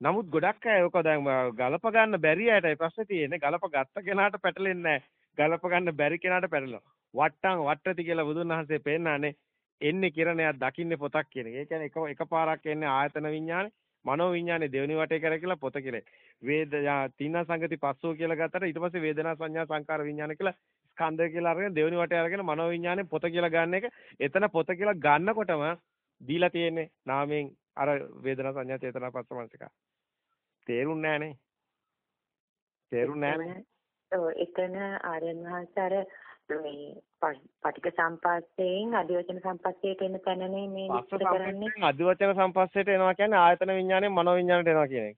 S1: නමුත් ගොඩක් අය ඕක දැන් ගලප ගන්න බැරි අයටයි ප්‍රශ්නේ තියෙන්නේ. ගලප ගත්ත කෙනාට පැටලෙන්නේ නැහැ. ගලප ගන්න බැරි කෙනාට පැටලෙනවා. වට්ටම් වට්ටති කියලා බුදුන් වහන්සේ පෙන්නන්නේ එන්නේ කිරණයක් දකින්නේ පොතක් කියන එක. ඒ කියන්නේ එක එකපාරක් එන්නේ ආයතන විඥානේ, මනෝ විඥානේ දෙවෙනි වටේ කර කියලා පොත කියලා. වේද තින සංගති පස්සෝ කියලා ගත්තට ඊට පස්සේ වේදනා සංඥා සංකාර විඥාන කියලා ස්කන්ධ කියලා අරගෙන දෙවෙනි වටේ අරගෙන මනෝ විඥානේ පොත කියලා ගන්න එක. එතන පොත කියලා ගන්නකොටම දීලා තියෙන්නේ නාමයෙන් අර වේදනා සංඥා චේතනා පස්ස මනසික. තේරුන්නේ නැහනේ. තේරුන්නේ නැහනේ.
S2: ඔව් එතන ආර්යයන් වහන්සේ අර මේ පටික සම්පස්සයෙන් අධිවචන සම්පස්සයට එන තැනනේ මේ විස්තර කරන්නේ
S1: අධිවචන සම්පස්සයට එනවා කියන්නේ ආයතන විඥාණයෙන් මනෝ විඥාණයට එනවා කියන එක.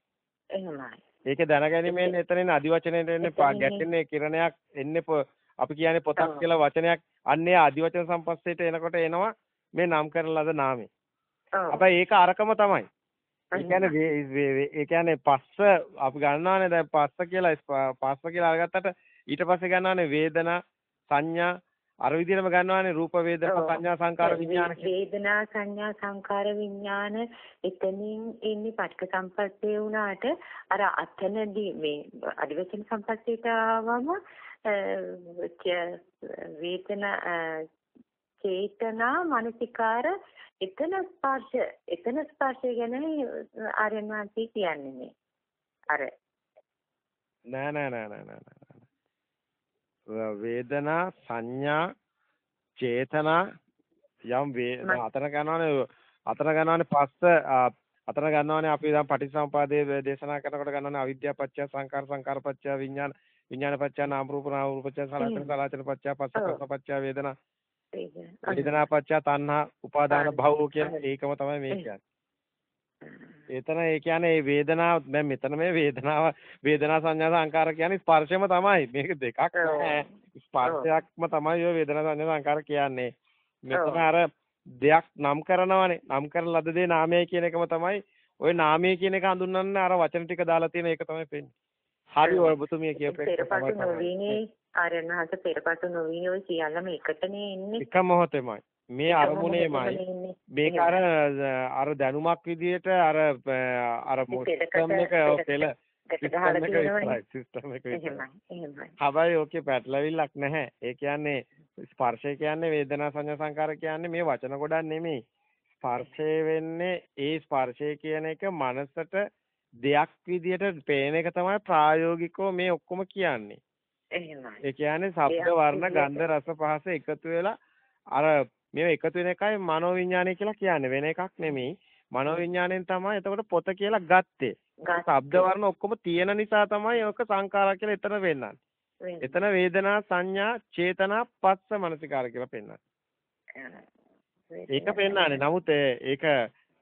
S2: එහෙමයි.
S1: ඒකේ දැනගැනීමෙන් එතනින් අදිවචනෙට එන්නේ ගැටෙන්නේ කිරණයක් එන්නේ අපි කියන්නේ පොතක් කියලා වචනයක් අන්නේ අදිවචන සම්පස්සේට එනකොට එනවා මේ නම් කරන ලද නාමය. හැබැයි ඒක අරකම තමයි. ඒ කියන්නේ ඒ කියන්නේ පස්ස අපි ගන්නවානේ දැන් පස්ස කියලා පස්ස කියලා අරගත්තට ඊට පස්සේ ගන්නවානේ වේදනා සංඥා අර විදිහටම ගන්නවානේ රූප වේදනා සංඥා සංකාර විඥාන
S2: වේදනා සංඥා සංකාර විඥාන එතනින් එන්නේ පටික සම්පස්සේ වුණාට අර අතනදී මේ අදිවචන සම්පස්සේට ආවම වේදනා චේතනා මානසිකාර එතන ස්පර්ශ එතන ස්පර්ශය ගැන ආර්යයන් වහන්සේ කියන්නේ අර
S1: නෑ නෑ නෑ නෑ නෑ වේදනා සංඥා චේතනා යම් අතන ගන්නවනේ අතන ගන්නවනේ පස්ස අතන ගන්නවනේ අපි දැන් පටිච්චසමුපාදයේ දේශනා කරනකොට ගන්නවනේ අවිද්‍යාව පත්‍ය සංකාර සංකාර පත්‍ය විඥාන විඥාන පත්‍ය නාම රූප නාම රූප පත්‍ය සලආචන සලආචන පත්‍ය පස්ස පත්‍ය වේදනා. වේදනා. පත්‍ය තණ්හා උපාදාන භව කියන ඒකම තමයි මේ කියන්නේ එතන ඒ කියන්නේ මේ වේදනාව දැන් මෙතන මේ වේදනාව වේදනා සංඥා සංකාර කියන්නේ ස්පර්ශයම තමයි. මේක දෙකක්. ස්පර්ශයක්ම තමයි ඔය වේදනා සංඥා සංකාර කියන්නේ. මෙතන අර දෙයක් නම් කරනවනේ. නම් කරන ලද දේ නාමයයි කියන එකම තමයි. ওই නාමය කියන එක හඳුන්වන්න අර වචන ටික දාලා තියෙන ඒක තමයි පෙන්නේ. හරි ඔබතුමිය කියපු
S2: එක තමයි. පෙරපසු නොවිනේ ආරණහස පෙරපසු නොවිනේ ඔය සියල්ලම එකටනේ එන්නේ.
S1: එක මොහොතෙමයි. මේ අරමුණේමයි මේක අර අර දැනුමක් විදියට අර අර සිස්ටම් එක පෙළ සිස්ටම් එක හැබැයි ඕකේ පැටලවිල්ලක් නැහැ. ඒ කියන්නේ ස්පර්ශය කියන්නේ වේදනා සංඥා සංකාර කියන්නේ මේ වචන ගොඩක් නෙමෙයි. ස්පර්ශය වෙන්නේ ඒ ස්පර්ශය කියන එක මනසට දෙයක් විදියට පේන එක තමයි ප්‍රායෝගිකව මේ ඔක්කොම කියන්නේ.
S2: එහෙමයි.
S1: ඒ කියන්නේ ශබ්ද වර්ණ ගන්ධ රස පහස එකතු වෙලා අර මේව එකතු වෙන එකයි මනෝවිඤ්ඤාණය කියලා කියන්නේ වෙන එකක් නෙමෙයි. මනෝවිඤ්ඤාණයෙන් තමයි එතකොට පොත කියලා ගත්තේ. ශබ්ද වර්ණ ඔක්කොම තියෙන නිසා තමයි ඔක සංඛාරා කියලා එතන වෙන්නන්නේ. එතන වේදනා සංඥා චේතනා පස්ස මනසිකාර කියලා පෙන්නන්නේ. ඒක පෙන්නන්නේ. නමුත් ඒක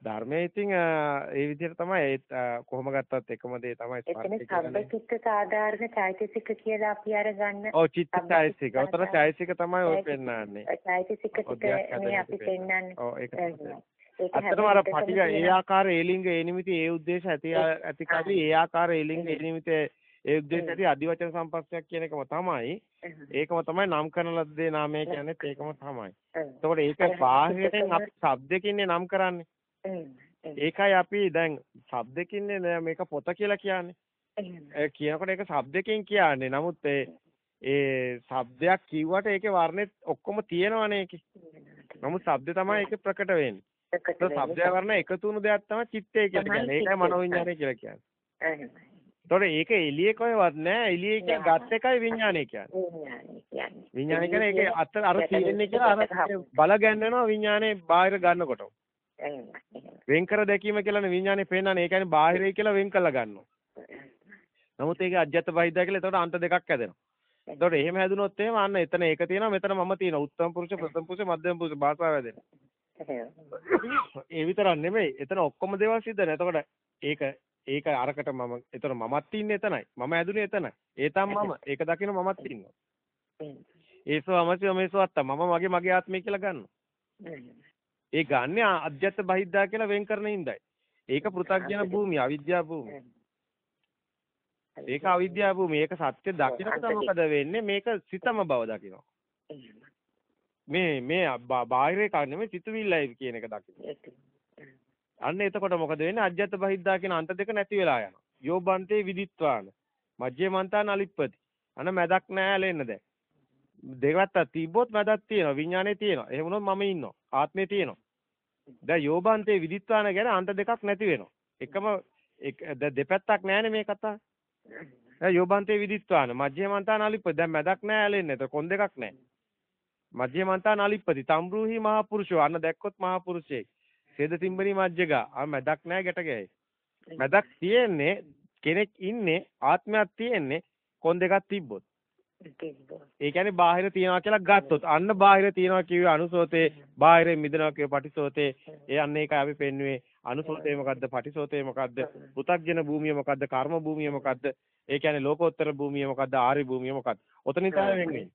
S1: ධර්මයේ ඉතින් ඒ විදිහට තමයි කොහොම ගත්තත් එකම දේ තමයි
S2: එතන සබ්බචිත්ත සාධාරණ චෛතසික කියලා අපි අරගන්න.
S1: ඔව් චිත්ත චෛතසික. උතර චෛතසික තමයි ඔය පෙන්නන්නේ.
S2: චෛතසික ටික මේ අපි පෙන්නන්නේ.
S1: ඔව් ඒක අතරම අර පටිග ඒ ආකාර ඒ ලිංග ඒ නිමිති ඒ ಉದ್ದೇಶ ඇති ඇති කලි ඒ ආකාර ඒ ලිංග ඒ නිමිති ඒ ಉದ್ದೇಶ ඇති අදිවචන සම්පස්සයක් කියන එකම තමයි. ඒකම තමයි නම් කරන ලද දේ නාමය කියන්නේ ඒකම තමයි. එතකොට ඒක බාහිරෙන් අපි ශබ්දකින්නේ නම් කරන්නේ. ඒකයි අපි දැන් ශබ්දකින්නේ මේක පොත කියලා කියන්නේ. ඒ කියනකොට ඒක ශබ්දකින් කියන්නේ. නමුත් ඒ ඒ ශබ්දයක් කිව්වට ඒකේ වර්ණෙත් ඔක්කොම තියෙනවනේ ඒකේ. නමුත් ශබ්ද තමයි ඒකේ ප්‍රකට වෙන්නේ. ඒක ශබ්ද වර්ණ එකතු වුණු දෙයක් තමයි චිත්තය කියලා කියන්නේ. ඒකයි මනෝවිඤ්ඤාණය කියලා කියන්නේ. එතකොට ඒක එළියේ කොහෙවත් නෑ එළියේ කිය ගත් එකයි විඥානය කියන්නේ. විඥානය කියන්නේ ඒකේ අර තියෙන්නේ කියලා අර බල ගැන්වෙනවා විඥානේ බාහිර ගන්නකොට. වෙන් කර දැකීම කියලානේ විඥානේ පේනන්නේ. ඒ කියන්නේ බාහිරයි කියලා වෙන් කරලා ගන්නවා. නමුත් ඒකේ අජ්‍යත් බහිද්දා කියලා එතකොට අන්ත දෙකක් හැදෙනවා. එතකොට එහෙම හැදුනොත් එහෙම අන්න එතන ඒක තියෙනවා මෙතන මම තියෙනවා. උත්තම පුරුෂ, ප්‍රථම පුරුෂ, මධ්‍යම පුරුෂ භාෂාව හැදෙනවා. ඒ විතරක් නෙමෙයි. එතන ඔක්කොම දේවල් සිද්ධ වෙනවා. එතකොට ඒක ඒක අරකට මම එතන මමත් ඉන්නේ එතනයි. මම ඇදුනේ එතනයි. ඒ තම මම. ඒක දකින්න මමත් ඉන්නවා. ඒසෝ අමසිය මේසෝ අත්ත මම මගේ මගේ ආත්මය කියලා ගන්නවා. ඒ ගන්න අධ්‍යත්ත බහිද්දා කියලා වෙන් කරන ඉඳයි. ඒක පෘථග්ජන භූමිය, අවිද්‍යා භූමිය. ඒක අවිද්‍යා භූමිය. ඒක සත්‍ය දකින්නකොට මොකද වෙන්නේ? මේක සිතම බව දකිනවා. මේ මේ බාහිර එකක් නෙමෙයි සිතුවිල්ලයි කියන එක දකින්න. අන්න එතකොට මොකද වෙන්නේ? අජ්ජත් බහිද්දා කියන අන්ත දෙක නැති වෙලා යනවා. යෝබන්තේ විදිත්වාන. මජ්ජේ මන්තා නලිප්පති. අන මැදක් නැහැ ලෙන්න දැන්. දෙකවත් තිබ්බොත් මැදක් තියෙනවා. විඥානේ තියෙනවා. එහෙම වුණොත් මම ඉන්නවා. ආත්මේ තියෙනවා. දැන් යෝබන්තේ විදිත්වාන ගැන අන්ත දෙකක් නැති වෙනවා. එකම දෙපැත්තක් නැහැනේ මේ කතාව. දැන් යෝබන්තේ විදිත්වාන මජ්ජේමන්තා නාලිප්පති. දැන් මැදක් නැහැ ඇලෙන්නේ. ඒක කොන් දෙකක් නැහැ. මජ්ජේමන්තා නාලිප්පති. තම්බ්‍රූහි මහා පුරුෂෝ. අන්න දැක්කොත් මහා පුරුෂයෙක්. සේද තිම්බනි මජ්ජගා. ආ මැදක් නැහැ ගැට ගෑයි. මැදක් තියෙන්නේ කෙනෙක් ඉන්නේ ආත්මයක් තියෙන්නේ කොන් දෙකක් තිබ්බොත්. ඒ කියන්නේ බාහිර තියනවා කියලා ගත්තොත්. අන්න බාහිර තියනවා කියුවේ අනුසෝතේ බාහිරෙන් මිදෙනවා කියුවේ පටිසෝතේ. ඒ අන්න ඒකයි අපි පෙන්වුවේ. අනුසෝතේ මොකද්ද? පටිසෝතේ මොකද්ද? පෘථග්ජන භූමිය මොකද්ද? කර්ම භූමිය මොකද්ද? ඒ කියන්නේ ලෝකෝත්තර භූමිය මොකද්ද? ආරි භූමිය මොකද්ද? ඔතනින් තමයි වෙන්නේ.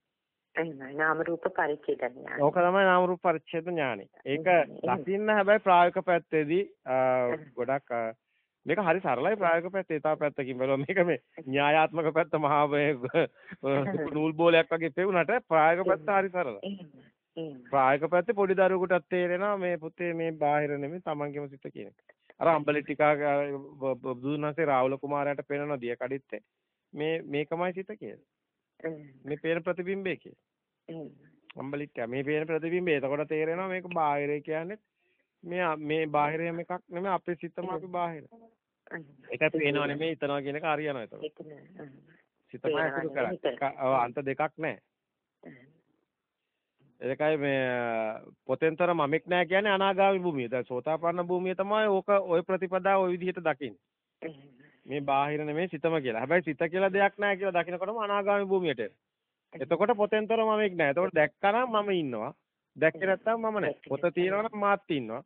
S2: එහෙමයි. නාම රූප පරිච්ඡේද ඥාන.
S1: ඕක තමයි නාම රූප පරිච්ඡේද ඥානෙ. ඒක දකින්න හැබැයි ප්‍රායෝගික පැත්තේදී ගොඩක් මේක හරි සරලයි ප්‍රායෝගික පැත්තේ ඊටා පැත්තකින් බලුවා මේක මේ න්‍යායාත්මක පැත්ත මහා නූල් බෝලයක් වගේ පෙවුනට ප්‍රායෝගික පැත්ත හරි සරලයි. ප්‍රායෝගික පැත්තේ පොඩි දරුවෙකුටත් තේරෙනවා මේ පුතේ මේ බාහිර නෙමෙයි තමන්ගේම සිත කියන එක. අර අම්බලි ටිකා බුදුනාසේ රාහුල කුමාරයාට පේනවා දිය කඩਿੱත්තේ. මේ මේකමයි සිත කියලා. මේ පේන ප්‍රතිබිම්බය කියලා. අම්බලිට්ටා මේ පේන ප්‍රතිබිම්බය. එතකොට තේරෙනවා මේක බාහිරය කියන්නේ මේ මේ බාහිරයම එකක් නෙමෙයි අපේ සිතම අපි බාහිර. ඒක පේනව නෙමෙයි හිතනවා කියන එක හරියනවා එතකොට. සිතම අසුරු කරා. අන්ත දෙකක් නැහැ. ඒකයි මේ පොතෙන්තර මමෙක් නැහැ කියන්නේ අනාගාමී භූමිය. දැන් සෝතාපන්න භූමිය තමයි ඕක ওই ප්‍රතිපදාව ওই විදිහට දකින්නේ. මේ බාහිර නෙමෙයි සිතම කියලා. හැබැයි සිත කියලා දෙයක් නැහැ කියලා දකිනකොටම අනාගාමී භූමියට එතකොට පොතෙන්තර මමෙක් නැහැ. එතකොට දැක්කනම් මම ඉන්නවා. දැක්කේ නැත්නම් මම නැහැ. පොත තියෙනවා නම් මාත් ඉන්නවා.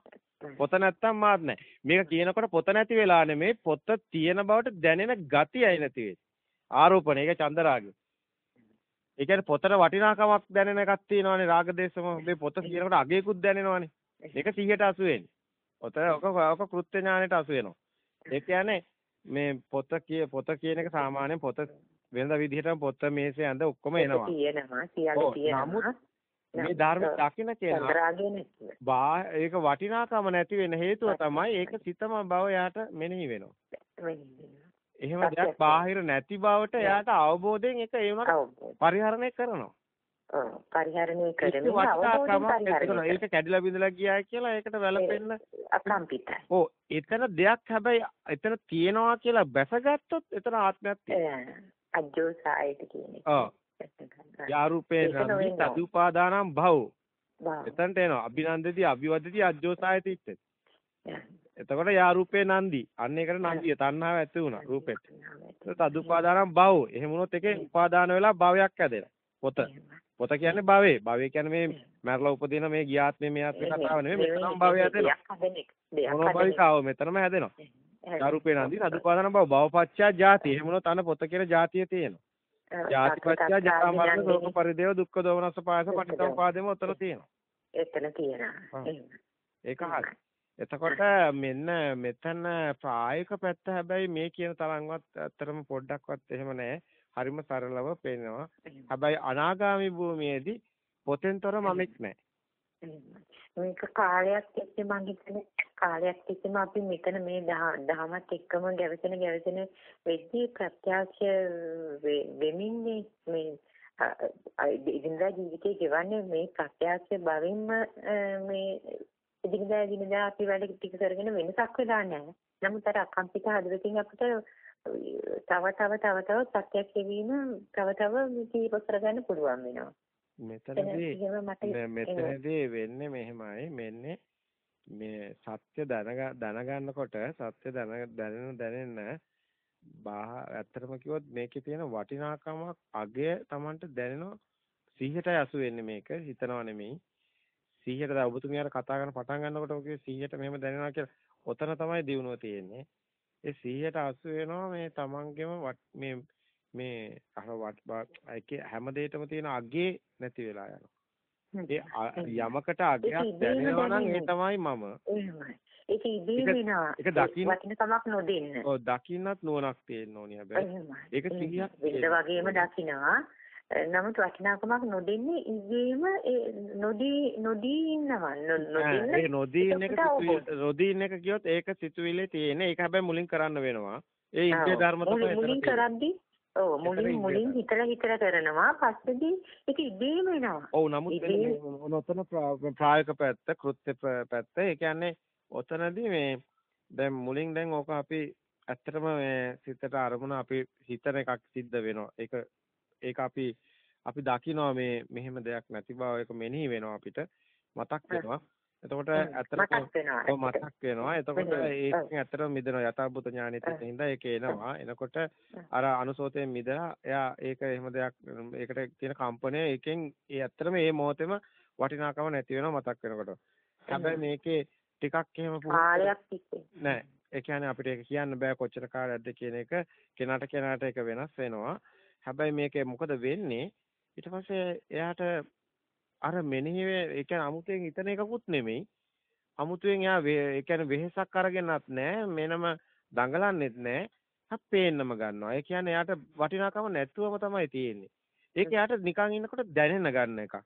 S1: පොත නැත්නම් මාත් නැහැ. මේක කියනකොට පොත නැති වෙලා නෙමෙයි පොත තියෙන බවට දැනෙන ගතියයි නැති වෙන්නේ. ආරෝපණ ඒක චන්දරාගය. ඒ කියන්නේ පොතට වටිනාකමක් දැනෙන එකක් තියෙනවානේ රාගදේශම මේ පොත කියනකොට අගයකුත් දැනෙනවානේ. ඒක 100ට අසු වෙන්නේ. පොත ඔක ඔක කෘත්‍ය ඥානෙට අසු වෙනවා. ඒ කියන්නේ මේ පොත කිය පොත කියන එක සාමාන්‍යයෙන් පොත වෙනද විදිහටම පොත මේසේ ඇඳ ඔක්කොම එනවා.
S2: තියෙනවා සියල්ල තියෙනවා.
S1: මේ ධර්ම දකින්න කියනවා. බා ඒක වටිනාකම නැති වෙන හේතුව තමයි ඒක සිතම බව යාට මෙනෙහි වෙනවා. එහෙම දෙයක් බාහිර නැති බවට එයාට අවබෝධයෙන් ඒක ඒ පරිහරණය කරනවා.
S2: පරිහරණය පරිහරණය
S1: ඒක කැඩිලා බිඳලා ගියා කියලා ඒකට වැළපෙන්න
S2: අකම්පිතයි.
S1: ඔව් එතන දෙයක් හැබැයි එතන තියනවා කියලා බැසගත්තොත් එතන ආත්මයක්
S2: තියෙනවා. අජෝසායිට කියන්නේ.
S1: ඔව්. යාරූපේ නන්දි තදුපාදානම් භව. එතනට එනවා. අභිනන්දති අභිවදති අජෝසායති ඉත්තේ. එතකොට යා රූපේ නන්දි. අන්න ඒකට නන්දිය තණ්හාව ඇති වුණා රූපෙට. තදුපාදානම් භව. එහෙම වුණොත් ඒකේ උපාදාන වෙලා භවයක් ඇදෙනවා. පොත. පොත කියන්නේ භවේ. භවේ කියන්නේ මේ මරලා උපදින මේ ගියාත්මේ මේ ආත්මේ කතාව නෙමෙයි. මෙතනම භවය හැදෙනවා. මොනෝභවිකාව මෙතනම හැදෙනවා. යා රූපේ නන්දි තදුපාදානම් භව. භවපච්චා ජාති. එහෙම වුණොත් අන්න පොත කියන ජාතිය තියෙනවා. ජාතිපච්චා ජරා මරණ ශෝක පරිදේව දුක්ඛ දෝමනස්ස පායස පටිච්චසමුපාදෙම උතන තියෙනවා.
S2: එතන තියෙනවා.
S1: ඒක හරි. එතකොට මෙන්න මෙතන ප්‍රායෝගික පැත්ත හැබැයි මේ කියන තරම්වත් ඇත්තටම පොඩ්ඩක්වත් එහෙම නැහැ. හරිම සරලව පේනවා. හැබැයි අනාගාමි භූමියේදී පොතෙන්තර මමෙක් නැහැ.
S2: මේක කාලයක් තිස්සේ මම හිතන්නේ කාලයක් තිස්සේම අපි මෙතන මේ දහමත් එක්කම ගැවසෙන ගැවසෙන වෙද්දී ප්‍රත්‍යක්ෂ වෙමින්නේ මේ ඉදින්දා ජීවිතේ ගෙවන්නේ මේ ප්‍රත්‍යක්ෂ බවින්ම මේ ඉදිරියදා ඉදිරියදා අපි වැඩ ටික කරගෙන වෙනසක් වෙලා නැහැ. නමුත් අර අකම්පිත හදවතින් අපිට තව තව තව තව ප්‍රත්‍යක්ෂ වීම තව තව දීප කරගන්න පුළුවන් වෙනවා.
S1: මෙතනදී මෙතනදී වෙන්නේ මෙහෙමයි. මෙන්නේ මේ සත්‍ය දැනගන්නකොට සත්‍ය දැනෙන දැනෙන්න ඇත්තටම කිව්වොත් මේකේ තියෙන වටිනාකමක් අගය Tamanට දැනෙනවා. 100ටයි අසු වෙන්නේ මේක. හිතනවා නෙමෙයි. 100ට දැන් ඔබතුමියට කතා කරන පටන් ගන්නකොට ඔගේ 100ට මෙහෙම දැනෙනවා කියලා ඔතන තමයි දිනුව තියෙන්නේ. ඒ 100ට අසු වෙනවා මේ තමන්ගෙම මේ මේ අර වට හැම දෙයකම තියෙන අගේ නැති වෙලා යනවා. ඒ යමකට අගයක් දැනෙනවා නම් ඒ තමයි මම.
S2: ඒක ඉබේ වෙනවා.
S1: ඒක දකින්න
S2: වටින කමක් නොදෙන්න.
S1: ඔව් දකින්නත් නුවණක් තියෙන්න ඕනි හැබැයි. ඒක 100ක්
S2: වෙන්න වගේම දකින්නවා. නමුත් වටිනාකමක් නොදෙන්නේ ඉගේම නොදී නොදී ඉන්නවා. නොදී
S1: ඒක නොදී ඉන්න එක නොදී ඉන්න එක කියොත් ඒක සිතුවිලි තියෙන ඒක හැබැයි මුලින් කරන්න වෙනවා. ඒ ඉන්දිය ධර්ම තමයි
S2: මුලින් කරද්දි ඔව් මුලින් මුලින් හිතලා හිතලා කරනවා. පස්සේදී ඒක ඉබේම එනවා.
S1: ඔව් නමුත් ඔතන ප්‍රායෝගික පැත්ත කෘත්‍ය පැත්ත. ඒ කියන්නේ ඔතනදී මේ දැන් මුලින් දැන් ඕක අපි ඇත්තටම මේ සිතට අරමුණ අපි හිතන එකක් සිද්ධ වෙනවා. ඒක ඒක අපි අපි දකිනවා මේ මෙහෙම දෙයක් නැති බව. ඒක මෙනෙහි වෙනවා අපිට. මතක් වෙනවා එතකොට ඇත්තටම
S2: මතක් වෙනවා.
S1: එතකොට ඒකෙන් ඇත්තටම මිදෙනවා. යථාභූත ඥානෙ තියෙන හින්දා ඒක එනවා. එනකොට අර අනුසෝතයෙන් මිදලා එයා ඒක එහෙම දෙයක් ඒකට තියෙන කම්පණය ඒකෙන් ඒ ඇත්තටම ඒ මොහොතේම වටිනාකම නැති වෙනවා මතක් වෙනකොට. හැබැයි මේකේ ටිකක් එහෙම
S2: කාලයක් තිස්සේ
S1: නෑ. ඒ කියන්නේ අපිට ඒක කියන්න බෑ කොච්චර කාලයක්ද කියන එක කෙනාට කෙනාට ඒක වෙනස් වෙනවා. හැබැයි මේකේ මොකද වෙන්නේ? ඊට පස්සේ එයාට අර මෙනෙහි ඒ කියන්නේ අමුතෙන් හිතන එකකුත් නෙමෙයි. අමුතුවෙන් එයා ඒ කියන්නේ වෙහෙසක් අරගෙනත් නෑ. මෙනම දඟලන්නෙත් නෑ. පේන්නම ගන්නවා. ඒ කියන්නේ එයාට වටිනාකම නැතුවම තමයි තියෙන්නේ. ඒක එයාට නිකන් ඉන්නකොට දැනෙන්න ගන්න එකක්.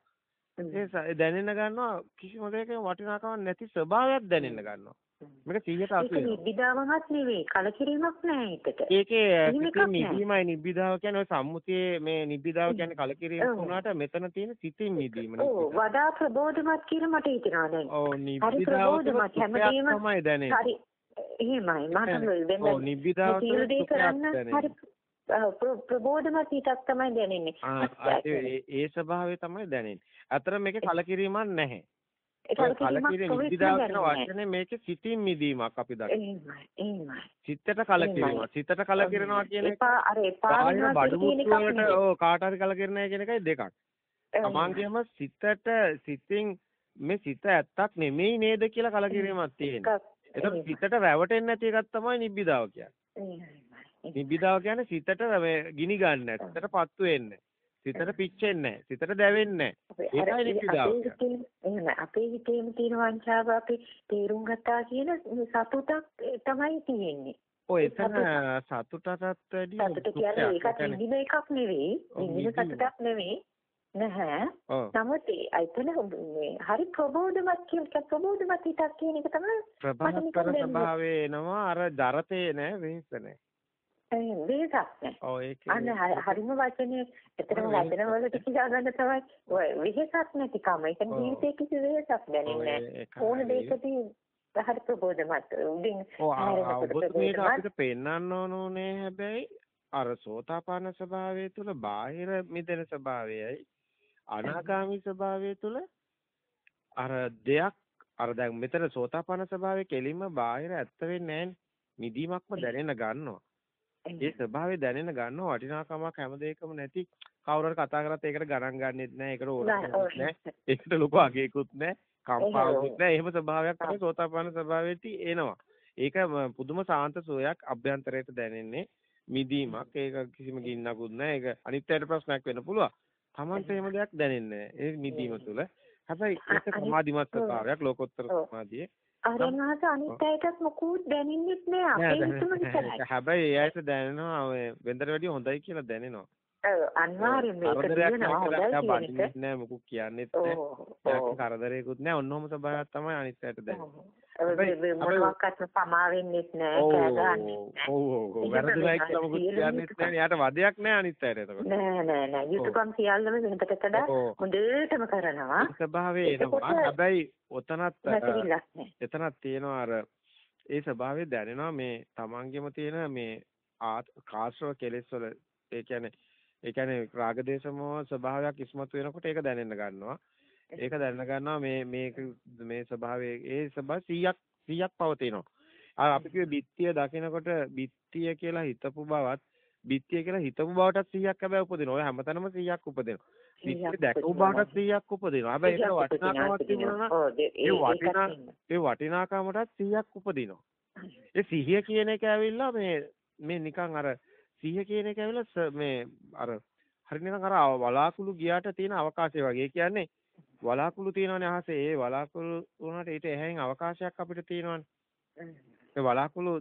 S1: ඒ දැනෙන්න ගන්නවා කිසිම දෙයක වටිනාකමක් නැති ස්වභාවයක් දැනෙන්න ගන්නවා. මේක 100ට අසු
S2: ඒක නිබ්බිදාවමත් නෙවෙයි කලකිරීමක් නෑ ඒකට.
S1: ඒකේ නිබ්බිමයි නිබ්බිදාව කියන්නේ සම්මුතියේ මේ නිබ්බිදාව කියන්නේ කලකිරීම වුණාට මෙතන තියෙන සිතින් නිදීම නේ.
S2: ඔව් වඩා ප්‍රබෝධමත් කියලා මට හිතෙනවා දැන්.
S1: ඔව් නිබ්බිදාව තමයි දැනෙන්නේ.
S2: හරි එහෙමයි මට වෙන
S1: ඔව් නිබ්බිදාව
S2: හරි ප්‍රබෝධමත් හිතක් තමයි දැනෙන්නේ.
S1: ඒ ස්වභාවය තමයි දැනෙන්නේ. අතර මේකේ කලකිරීමක් නැහැ. කලකිරීම නිබ්බිදාව කියන වචනේ මේකේ සිතින් මිදීමක් අපි දකිනවා. සිතට කලකිරීම. සිතට කලකිරනවා කියන එක
S2: අර එපා වෙනවා
S1: කියන එක ඔව් කාට හරි කලකිරණය කියන එකයි දෙකක්. තමන්ගේම සිතට සිතින් මේ සිත ඇත්තක් නෙමෙයි නේද කියලා කලකිරීමක් තියෙනවා. ඒක සිතට රැවටෙන්නේ නැති එකක් තමයි නිබ්බිදාව කියන්නේ. නිබ්බිදාව කියන්නේ සිතට මේ ගිනි ගන්න සිතට පත්තු වෙන්නේ සිතට පිච්චෙන්නේ සිතට දැවෙන්නේ ඒකයි නිබ්බිදාව
S2: එහෙනම් අපේ හිතේම තියෙන වංචාව අපි තේරුම් ගත්තා කියන සතුටක් තමයි තියෙන්නේ.
S1: ඔය එතන සතුටටත් වැඩි
S2: සතුට කියන්නේ ඒකත් නිදින එකක් නෙවෙයි. නිදින සතුටක් නෙවෙයි. නැහැ. නමුත් එතන මේ හරි ප්‍රබෝධමත් කියන ප්‍රබෝධමත් හිතක් කියන එක තමයි
S1: ප්‍රබලතර ස්වභාවය එනවා. අර දරතේ නෑ වෙහෙස නෑ.
S2: ඒ වෙහසක් නෑ.
S1: ඔව් ඒක
S2: අන්න හරිම වචනේ එතරම් වචන වලට කියා ගන්න තමයි ඔය වෙහසක් නැතිකම. ඒ කියන්නේ ජීවිතේ කිසි වෙහසක් දැනෙන්නේ නෑ. ඕන දෙයකදී හරි ප්‍රබෝධමත් උඩින්
S1: ඔව් අපිට පෙන්වන්න ඕනේ හැබැයි අර සෝතාපන්න ස්වභාවය තුළ බාහිර මිදෙන ස්වභාවයයි අනාගාමී ස්වභාවය තුළ අර දෙයක් අර දැන් මෙතන සෝතාපන්න ස්වභාවය කෙලින්ම බාහිර ඇත්ත වෙන්නේ නැහැ නිදීමක්ම දැනෙන්න ගන්නවා. ඒ ස්වභාවය දැනෙන්න ගන්නවා වටිනාකමක් හැම දෙයකම නැති කවුරු හරි කතා කරත් ඒකට ගණන් ගන්නෙත් නැහැ ඒකට ඕනකමක් නැහැ ඒකට ලොකු අගයකුත් නැහැ කම්පාවකුත් නැහැ එහෙම ස්වභාවයක් තමයි සෝතාපන්න ස්වභාවයේදී එනවා. ඒක පුදුම සාන්ත සෝයක් අභ්‍යන්තරයට දැනෙන්නේ මිදීමක්. ඒක කිසිම ගින්නකුත් නැහැ ඒක අනිත්‍යයට ප්‍රශ්නයක් වෙන්න පුළුවන්. Tamante එහෙම දෙයක් දැනෙන්නේ. ඒ මිදීම තුළ. හැබැයි ඒක සමාධිමත් ස්වභාවයක් ලෝකෝත්තර සමාධියේ.
S2: අරණහස අනිත් අයටත් මොකුත් දැනෙන්නේ නැහැ. අපේ හිතම විතරයි.
S1: හැබැයි ඒ අයට දැනෙනවා ඔය වෙන්දර වැඩිය හොඳයි කියලා දැනෙනවා.
S2: ඔව් අනිවාර්යෙන් මේක දිනනවා හොඳයි කියන එක.
S1: නෑ මොකුත් කියන්නෙත් නෑ. කරදරයකුත් නෑ. ඔන්නෝම ස්වභාවයක් තමයි අනිත් අයට දැනෙන්නේ.
S2: මොනවාක්වත් සමා වෙන්නෙත් නෑ කෑ ගන්නෙත් නෑ.
S1: ඔව් ඔව් ඔව් වැරදිලා කියලා මොකුත් කියන්නෙත් නෑ. යාට වදයක් නෑ අනිත් අයට එතකොට.
S2: නෑ නෑ නෑ. යුතුයකම් සියල්ලම වෙනකට වඩා හොඳටම කරනවා.
S1: ස්වභාවය එනවා. හැබැයි ඔතනත් එතනත් තියෙනවා අර ඒ ස්වභාවය දැනෙනවා මේ තමන්ගෙම තියෙන මේ කාශ්‍රව කෙලෙස් වල ඒ කියන්නේ ඒ කියන්නේ රාගදේශමෝ ස්වභාවයක් ඉස්මතු වෙනකොට ඒක දැනෙන්න ගන්නවා. ඒක දැනන ගන්නවා මේ මේක මේ ස්වභාවයේ ඒ ස්වභාව 100ක් 100ක් පවතිනවා. අර අපි කිව්වේ බිත්තිය දකිනකොට බිත්තිය කියලා හිතපු බවත් බිත්තිය කියලා හිතපු බවටත් 100ක් හැබැයි උපදිනවා. ඔය හැමතැනම 100ක් උපදිනවා. බිත්තිය දැකපු බවටත් 100ක් උපදිනවා. හැබැයි ඒක වටිනාකමක් තිබුණා නම් ඒ වටිනා ඒ වටිනාකමටත් 100ක් උපදිනවා. ඒ සිහිය කියන එක ඇවිල්ලා මේ මේ නිකන් අර සිහිය කියන එක ඇවිල්ලා මේ අර හරි නිකන් අර වලාකුළු ගියාට තියෙන අවකාශය වගේ. ඒ කියන්නේ වලාකුළු තියෙනවනේ අහසේ. ඒ වලාකුළු වුණාට ඊට එහැයින් අවකාශයක් අපිට තියෙනවනේ. ඒ වලාකුළු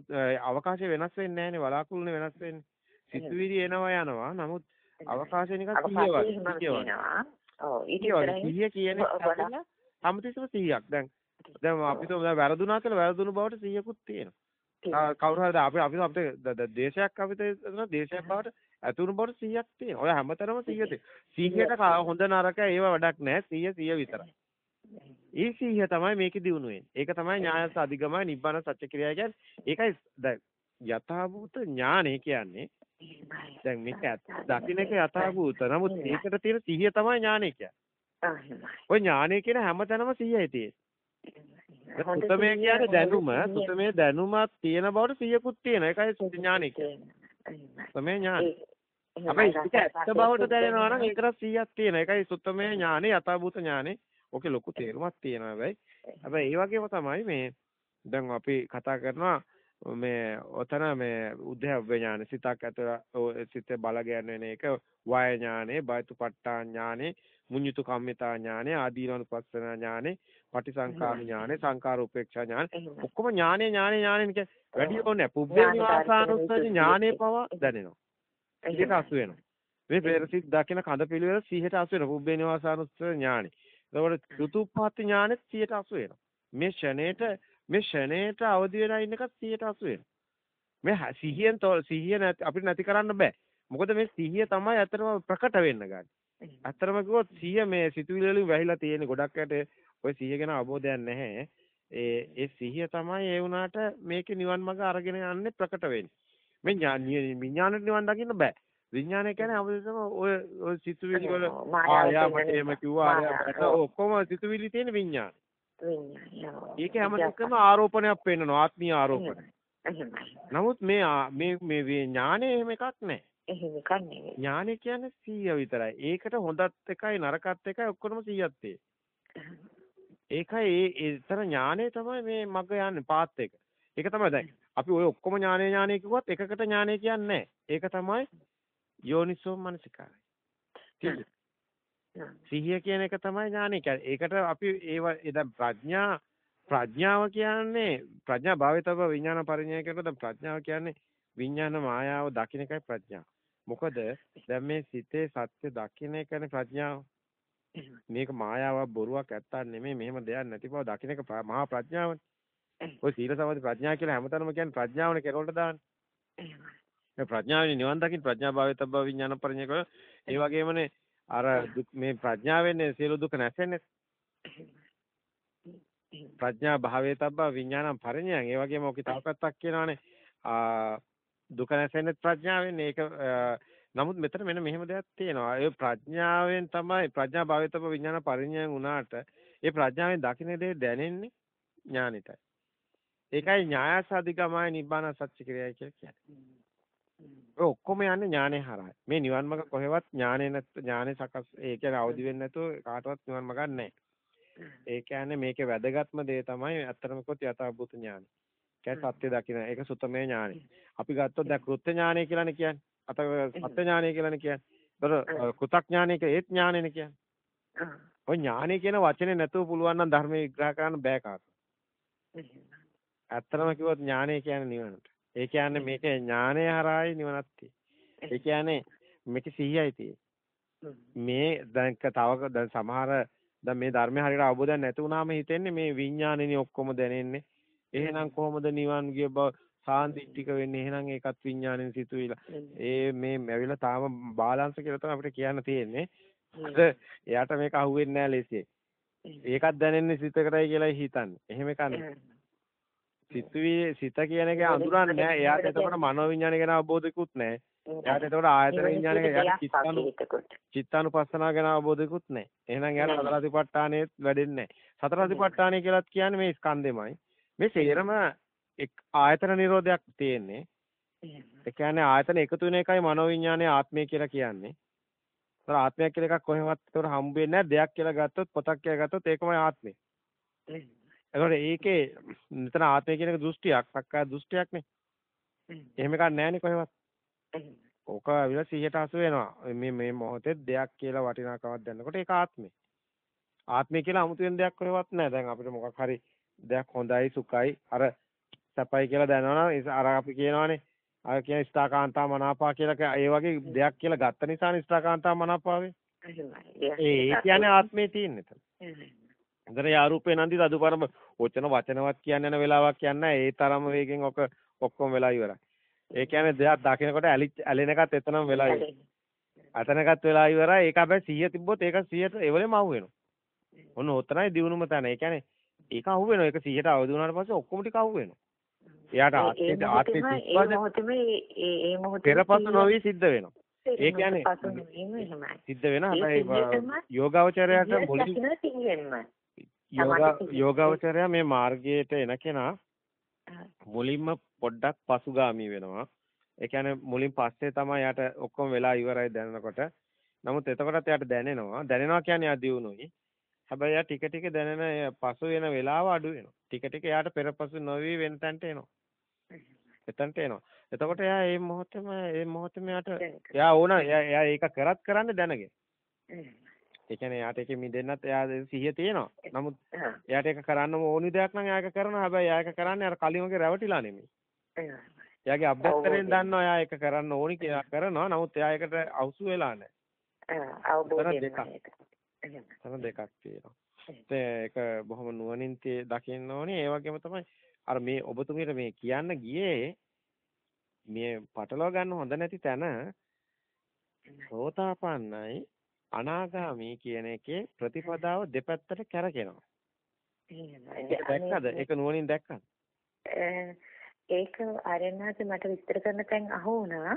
S1: අවකාශය වෙනස් වෙන්නේ නැහැනේ. වලාකුළුනේ වෙනස් වෙන්නේ. සිතුවිලි එනවා යනවා. නමුත් අවකාශය නිකන් සිහිය වගේ. ඔව් ඊට සිහිය කියන එක හැමතිස්සම 100ක්. දැන් දැන් අපිට වැරදුනා කියලා වැරදුණු බවට 100කුත් තියෙනවා. කවුරු හරි අපි අපි අපිට දේශයක් අපිට දේශයක් බවට ඇතුණු බවට 100ක් තියෙනවා. ඔය හැමතැනම 100 තියෙනවා. 100ට හොඳ නරක ඒව වැඩක් නැහැ. 100 100 විතරයි. ඒ 100 තමයි මේකේ වෙන්නේ. ඒක තමයි ඥායස අධිගමයි නිබ්බාන සත්‍ය ක්‍රියා කියන්නේ. ඒකයි දැන් යථාභූත ඥානෙ කියන්නේ. දැන් මේක දකින්න එක යථාභූත. නමුත් ඒකට තියෙන 100 තමයි ඥානෙ කියන්නේ. ඔය ඥානෙ කියන හැමතැනම 100යි තියෙන්නේ. සුතමේ කියන්නේ දැනුම. සුතමේ දැනුමක් තියෙන බවට සියකුත් තියෙන එකයි ඥානෙ කියන්නේ සුතමේ ඥානෙ. හැබැයි ඒක ඇත්ත බවට දැනෙනවා නම් ඒකට 100ක් තියෙන එකයි සුතමේ ඥානෙ යථාභූත ඥානෙ. ඕකේ ලොකු තේරුමක් තියෙනවා හැබැයි. හැබැයි ඒ වගේම තමයි මේ දැන් අපි කතා කරනවා මේ ඔතන මේ උද්‍යව ඥාන සිතක් ඇතුළ සිතේ බල ගැන්වෙන එක වාය ඥානේ බයතුපට්ඨා ඥානේ මුඤ්ඤුතු කම්මිතා ඥානේ ආදීනවනුපස්සන ඥානේ පටිසංකාර ඥානේ සංකාර උපේක්ෂා ඥානේ. ඔක්කොම ඥානේ ඥානේ ඥානේ කිය වැඩි ඕනේ පුබ්බේ නිවාසානුස්සති ඥානේ පව දැනෙනවා. ඒකට අසු වෙනවා. මේ පෙරසිට දකින කඳ පිළිවෙල 100ට අසු වෙනවා. පුබ්බේ නිවාසානුස්සති ඥානේ එතකොට චතුප්පහත් ඥානෙත් 100ට අසු වෙනවා. මේ ෂණේට මේ ෂණේට අවදි වෙලා ඉන්න එකත් 180 වෙනවා. මේ සිහියෙන් සිහිය නැති අපිට නැති කරන්න බෑ. මොකද මේ සිහිය තමයි ඇත්තටම ප්‍රකට වෙන්න ගන්න. ඇත්තටම කිව්වොත් සිහිය මේ සිතුවිලි වලින් වැහිලා තියෙන ගොඩක් අයට ඔය සිහිය ගැන අවබෝධයක් නැහැ. ඒ ඒ සිහිය තමයි ඒ වුණාට මේකේ නිවන් මඟ අරගෙන යන්නේ ප්‍රකට වෙන්නේ. මේ විඥානෙට නිවන් දකින්න බෑ. විඥානය කියන්නේ අවදෙසම ඔය ඔය සිතුවිලි වල ආයාමට එහෙම කිව්වා ආයාමට ඔක්කොම සිතුවිලි තියෙන විඥාන.
S2: විඥානය.
S1: ඒක හැමතිස්සෙම ආරෝපණයක් පෙන්නනවා ආත්මීය ආරෝපණය. නමුත් මේ මේ මේ ඥානෙ එහෙම එකක් නැහැ.
S2: එහෙම එකක් නෙවෙයි.
S1: ඥානෙ කියන්නේ 100 විතරයි. ඒකට හොඳත් එකයි නරකත් එකයි ඔක්කොම 100ක් ඒකයි ඒතර ඥානෙ තමයි මේ මග යන්නේ පාත් එක. ඒක තමයි දැන් අපි ওই ඔක්කොම ඥානෙ ඥානෙ කිව්වත් එකකට ඥානෙ කියන්නේ ඒක තමයි යෝනිසෝ මනසිකාරය. සිහිය කියන එක තමයි ඥානෙ කියන්නේ. ඒකට අපි ඒව දැන් ප්‍රඥා ප්‍රඥාව කියන්නේ ප්‍රඥා භාවිතව විඥාන පරිඥය කියනකොට දැන් ප්‍රඥාව කියන්නේ විඥාන මායාව දකින්න එකයි ප්‍රඥාව. මොකද දැන් මේ සිතේ සත්‍ය දකින්න එකනේ ප්‍රඥාව. මේක මායාවක් බොරුවක් ඇත්තක් නෙමෙයි මෙහෙම දෙයක් නැති බව දකින්න එක මහා ප්‍රඥාවනේ. ඔය සීල සමාධි ප්‍රඥා කියලා හැමතැනම කියන්නේ ප්‍රඥාවනේ කෙරවලට දාන්නේ. ඒ ප්‍රඥාවෙන් නිවන් දකින්න ප්‍රඥා භාවිතව විඥාන පරිඥය ඒ වගේමනේ අර මේ ප්‍රඥාවෙන් සියලු දුක නැසෙන්නේ. ප්‍රඥා භාවයේ තබ්බා විඥානම් පරිඥයන්. ඒ වගේම ඔකේ තව පැත්තක් කියනවානේ. ආ දුක නැසෙන්නේ ප්‍රඥාවෙන්. ඒක නමුත් මෙතන මෙන්න මෙහෙම දෙයක් තියෙනවා. ඒ ප්‍රඥාවෙන් තමයි ප්‍රඥා භාවයේ තබ්බා විඥාන පරිඥයන් උනාට ඒ ප්‍රඥාවෙන් දකින්න දේ දැනෙන්නේ ඥානිතයි. ඒකයි ඥායසාධිකමයි නිබ්බාන සත්‍ය ක්‍රියයි කියලා කියන්නේ. ඔය ඔක්කොම යන්නේ ඥානේ හරහා. මේ නිවන් මඟ කොහෙවත් ඥානේ නැත් ඥානේ සකස් ඒ කියන්නේ අවදි වෙන්නේ නැතුව කාටවත් නිවන් මඟක් නැහැ. ඒ කියන්නේ මේකේ වැදගත්ම දේ තමයි අත්‍තරම කොත් යථාභූත ඥානෙ. කියන්නේ සත්‍ය දකින්න. ඒක සුතමේ ඥානෙ. අපි ගත්තොත් දැන් කෘත්‍ය ඥානෙ කියලානේ කියන්නේ. අත සත්‍ය ඥානෙ කියලානේ කියන්නේ. ඒතර කෘතඥානෙ ඒක ඒත් ඥානෙනේ කියන්නේ. ඔය ඥානෙ කියන වචනේ නැතුව පුළුවන් නම් ධර්මයේ විග්‍රහ කරන්න බෑ කාටවත්. ඇත්තම කිව්වොත් ඥානෙ කියන්නේ නිවනට. ඒ කියන්නේ මේක ඥානය හරහායි නිවනක් තියෙන්නේ. ඒ කියන්නේ මේක සිහියයි තියෙන්නේ. මේ දැන් තව දැන් සමහර දැන් මේ ධර්මය හරියට අවබෝධයක් නැති වුණාම හිතෙන්නේ මේ විඥානෙනේ ඔක්කොම දැනෙන්නේ. එහෙනම් කොහොමද නිවන් ගිය බව සාන්තිටික වෙන්නේ එහෙනම් ඒකත් විඥාණයෙන් සිතුවිලා. ඒ මේ ඇවිල්ලා තාම බාලන්ස් කියලා තමයි අපිට කියන්න තියෙන්නේ. එයාට මේක අහුවෙන්නේ නැහැ ලේසියෙන්. ඒකත් දැනෙන්නේ සිතකටයි කියලා හිතන්නේ. එහෙම එකක් නෙවෙයි සිතුවේ සිත කියන එක අඳුරන්නේ නැහැ. එයාට එතකොට මනෝවිඤ්ඤාණය ගැන අවබෝධිකුත් නැහැ. එයාට එතකොට ආයතන විඤ්ඤාණය ගැන චිත්තානු චිත්තානුපස්සනාව ගැන අවබෝධිකුත් නැහැ. එහෙනම් එයාට සතර අතිපට්ඨානෙත් වැඩෙන්නේ නැහැ. සතර අතිපට්ඨානෙ කියලාත් කියන්නේ මේ ස්කන්ධෙමයි. මේ සේරම එක් ආයතන නිරෝධයක් තියෙන්නේ. ඒ කියන්නේ ආයතන එකතු වෙන එකයි මනෝවිඤ්ඤාණය ආත්මය කියලා කියන්නේ. ඒතර ආත්මයක් කියලා එකක් කොහෙවත් ඒතර හම්බ වෙන්නේ නැහැ. දෙයක් කියලා ගත්තොත් පොතක් කියලා ගත්තොත් ඒකමයි ආත්මය. එතකොට ඒකේ මෙතන ආත්මය කියන එක දෘෂ්ටියක්, සක්කාය දෘෂ්ටියක්නේ. එහෙම එකක් නැහැනේ කොහෙවත්. ඕක අවිල 180 වෙනවා. මේ මේ මොහොතේ දෙයක් කියලා වටිනාකමක් දැනනකොට ඒක ආත්මය. ආත්මය කියලා 아무තෙන් දෙයක් කොහෙවත් නැහැ. දැන් අපිට මොකක් හරි දෙයක් හොඳයි, සුඛයි, අර සැපයි කියලා දැනනවනම් අර අපි කියනවානේ අර කියන ස්ථාකාන්තා මනාපා කියලා ඒ වගේ දෙයක් කියලා ගත්ත නිසානේ ස්ථාකාන්තා මනාපාවේ. ඒ කියන්නේ ආත්මේ තියෙන එතන. හොඳට යාරූපේ නන්දි තදුපරම ඔචන වචනවත් කියන්න යන වෙලාවක් කියන්නේ ඒ තරම වේගෙන් ඔක ඔක්කොම වෙලා ඉවරයි. ඒ කියන්නේ දෙයක් දකිනකොට ඇලෙන එකත් එතනම වෙලා ඉවරයි. අතනකත් වෙලා ඉවරයි. ඒක හැබැයි 100 තිබ්බොත් ඒක 100ට එවලෙම අහු වෙනවා. ඔන්න ඔතනයි දිනුනම තැන. ඒ කියන්නේ ඒක අහු වෙනවා. ඒක 100ට අවදි වුණාට පස්සේ ඔක්කොම ටික අහු වෙනවා. එයාට ආත්මේ ආත්මේ
S2: මොහොතේම ඒ මොහොතේ
S1: පෙරපසු නොවි සිද්ධ වෙනවා. ඒ කියන්නේ සිද්ධ වෙනවා. හැබැයි යෝගාවචරයට මුලින් යෝගාවචරය මේ මාර්ගයට එන කෙනා
S2: ආ.
S1: මුලින්ම පොඩ්ඩක් පසුගාමි වෙනවා. ඒ කියන්නේ මුලින් පස්සේ තමයි යාට ඔක්කොම වෙලා ඉවරයි දැනනකොට. නමුත් එතකොටත් යාට දැනෙනවා. දැනෙනවා කියන්නේ යා දියුණුයි. හැබැයි යා ටික ටික දැනෙන පසු වෙන වෙලාව අඩු වෙනවා. ටික ටික යාට පෙරපසු නොවි වෙන තැනට එනවා. එතනට එනවා. එතකොට එයා මේ මොහොතේම මේ මොහොතේම යාට එයා ඕන එයා ඒක කරත් කරන්නේ දැනගෙන. ඒ කියන්නේ එයාට ඒකෙ මිදෙන්නත් එයා සිහිය තියෙනවා. නමුත් එයාට ඒක කරන්න ඕනි දෙයක් නම් එයා ඒක කරනවා. හැබැයි එයා ඒක කරන්නේ අර කලින් වගේ රැවටිලා නෙමෙයි. එයාගේ අභ්‍යන්තරයෙන් දන්නවා එයා ඒක කරන්න ඕනි කියලා කරනවා. නමුත් එයා ඒකට අවසු වෙලා නැහැ.
S2: අවබෝධයෙන්
S1: තන දෙකක් තියෙනවා. ඒක බොහොම නුවණින් දකින්න ඕනේ. ඒ වගේම තමයි අර මේ ඔබතුමීට මේ කියන්න ගියේ මේ පටලවා ගන්න හොඳ නැති තැන සෝතාපන්නයි අනාගාමී කියන එකේ ප්‍රතිපදාව දෙපැත්තට කැරකෙනවා. දැක්කද? ඒක නුවණින් දැක්කද?
S2: ඒක ආරණාස මට විස්තර කරන තැන් අහුණා.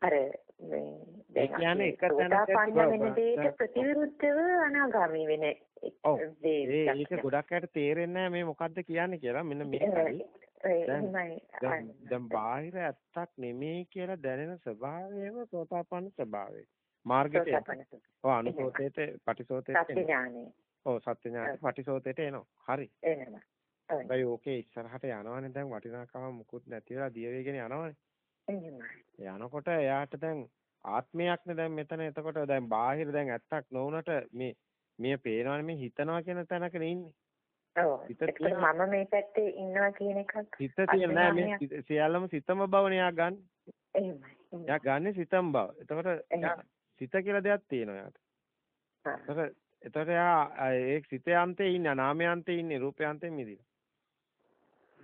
S2: අර මේ
S1: ඒ කියන්නේ එක තැනක
S2: වෙන දෙයට ප්‍රතිවිරුද්ධව අනාගාමී වෙන
S1: ඒක ගොඩක් අයට තේරෙන්නේ නැහැ මේ මොකද්ද කියන්නේ කියලා මෙන්න මේකයි දැන් බාහිර ඇත්තක් නෙමෙයි කියලා දැනෙන ස්වභාවයම සෝතාපන්න ස්වභාවය. මාර්ගයට ඔව් අනුසෝතේට පටිසෝතේට ඔව් සත්‍ය ඥානෙ පටිසෝතේට එනවා. හරි.
S2: එනවා.
S1: හැබැයි ඕකේ ඉස්සරහට යනවනේ. දැන් වටිනාකම මුකුත් නැති වෙලා දිය වේගෙන යනවනේ යනකොට එයාට දැන් ආත්මයක්නේ දැන් මෙතන එතකොට දැන් බාහිර දැන් ඇත්තක් නොවුනට මේ මේ පේනවනේ මේ හිතනවා කියන තැනකනේ ඉන්නේ.
S2: ඔව්. මම මේ පැත්තේ ඉන්නවා කියන එකක්.
S1: හිත තියෙන නෑ මේ සියල්ලම සිතම බවනේ යා ගන්න.
S2: එහෙමයි.
S1: යා ගන්න සිතම බව. එතකොට සිත කියලා දෙයක් තියෙනවා යාට. එතකොට එතකොට යා ඒ සිතේ අන්තේ ඉන්නේ නාමයේ ඉන්නේ රූපයේ මිදිලා.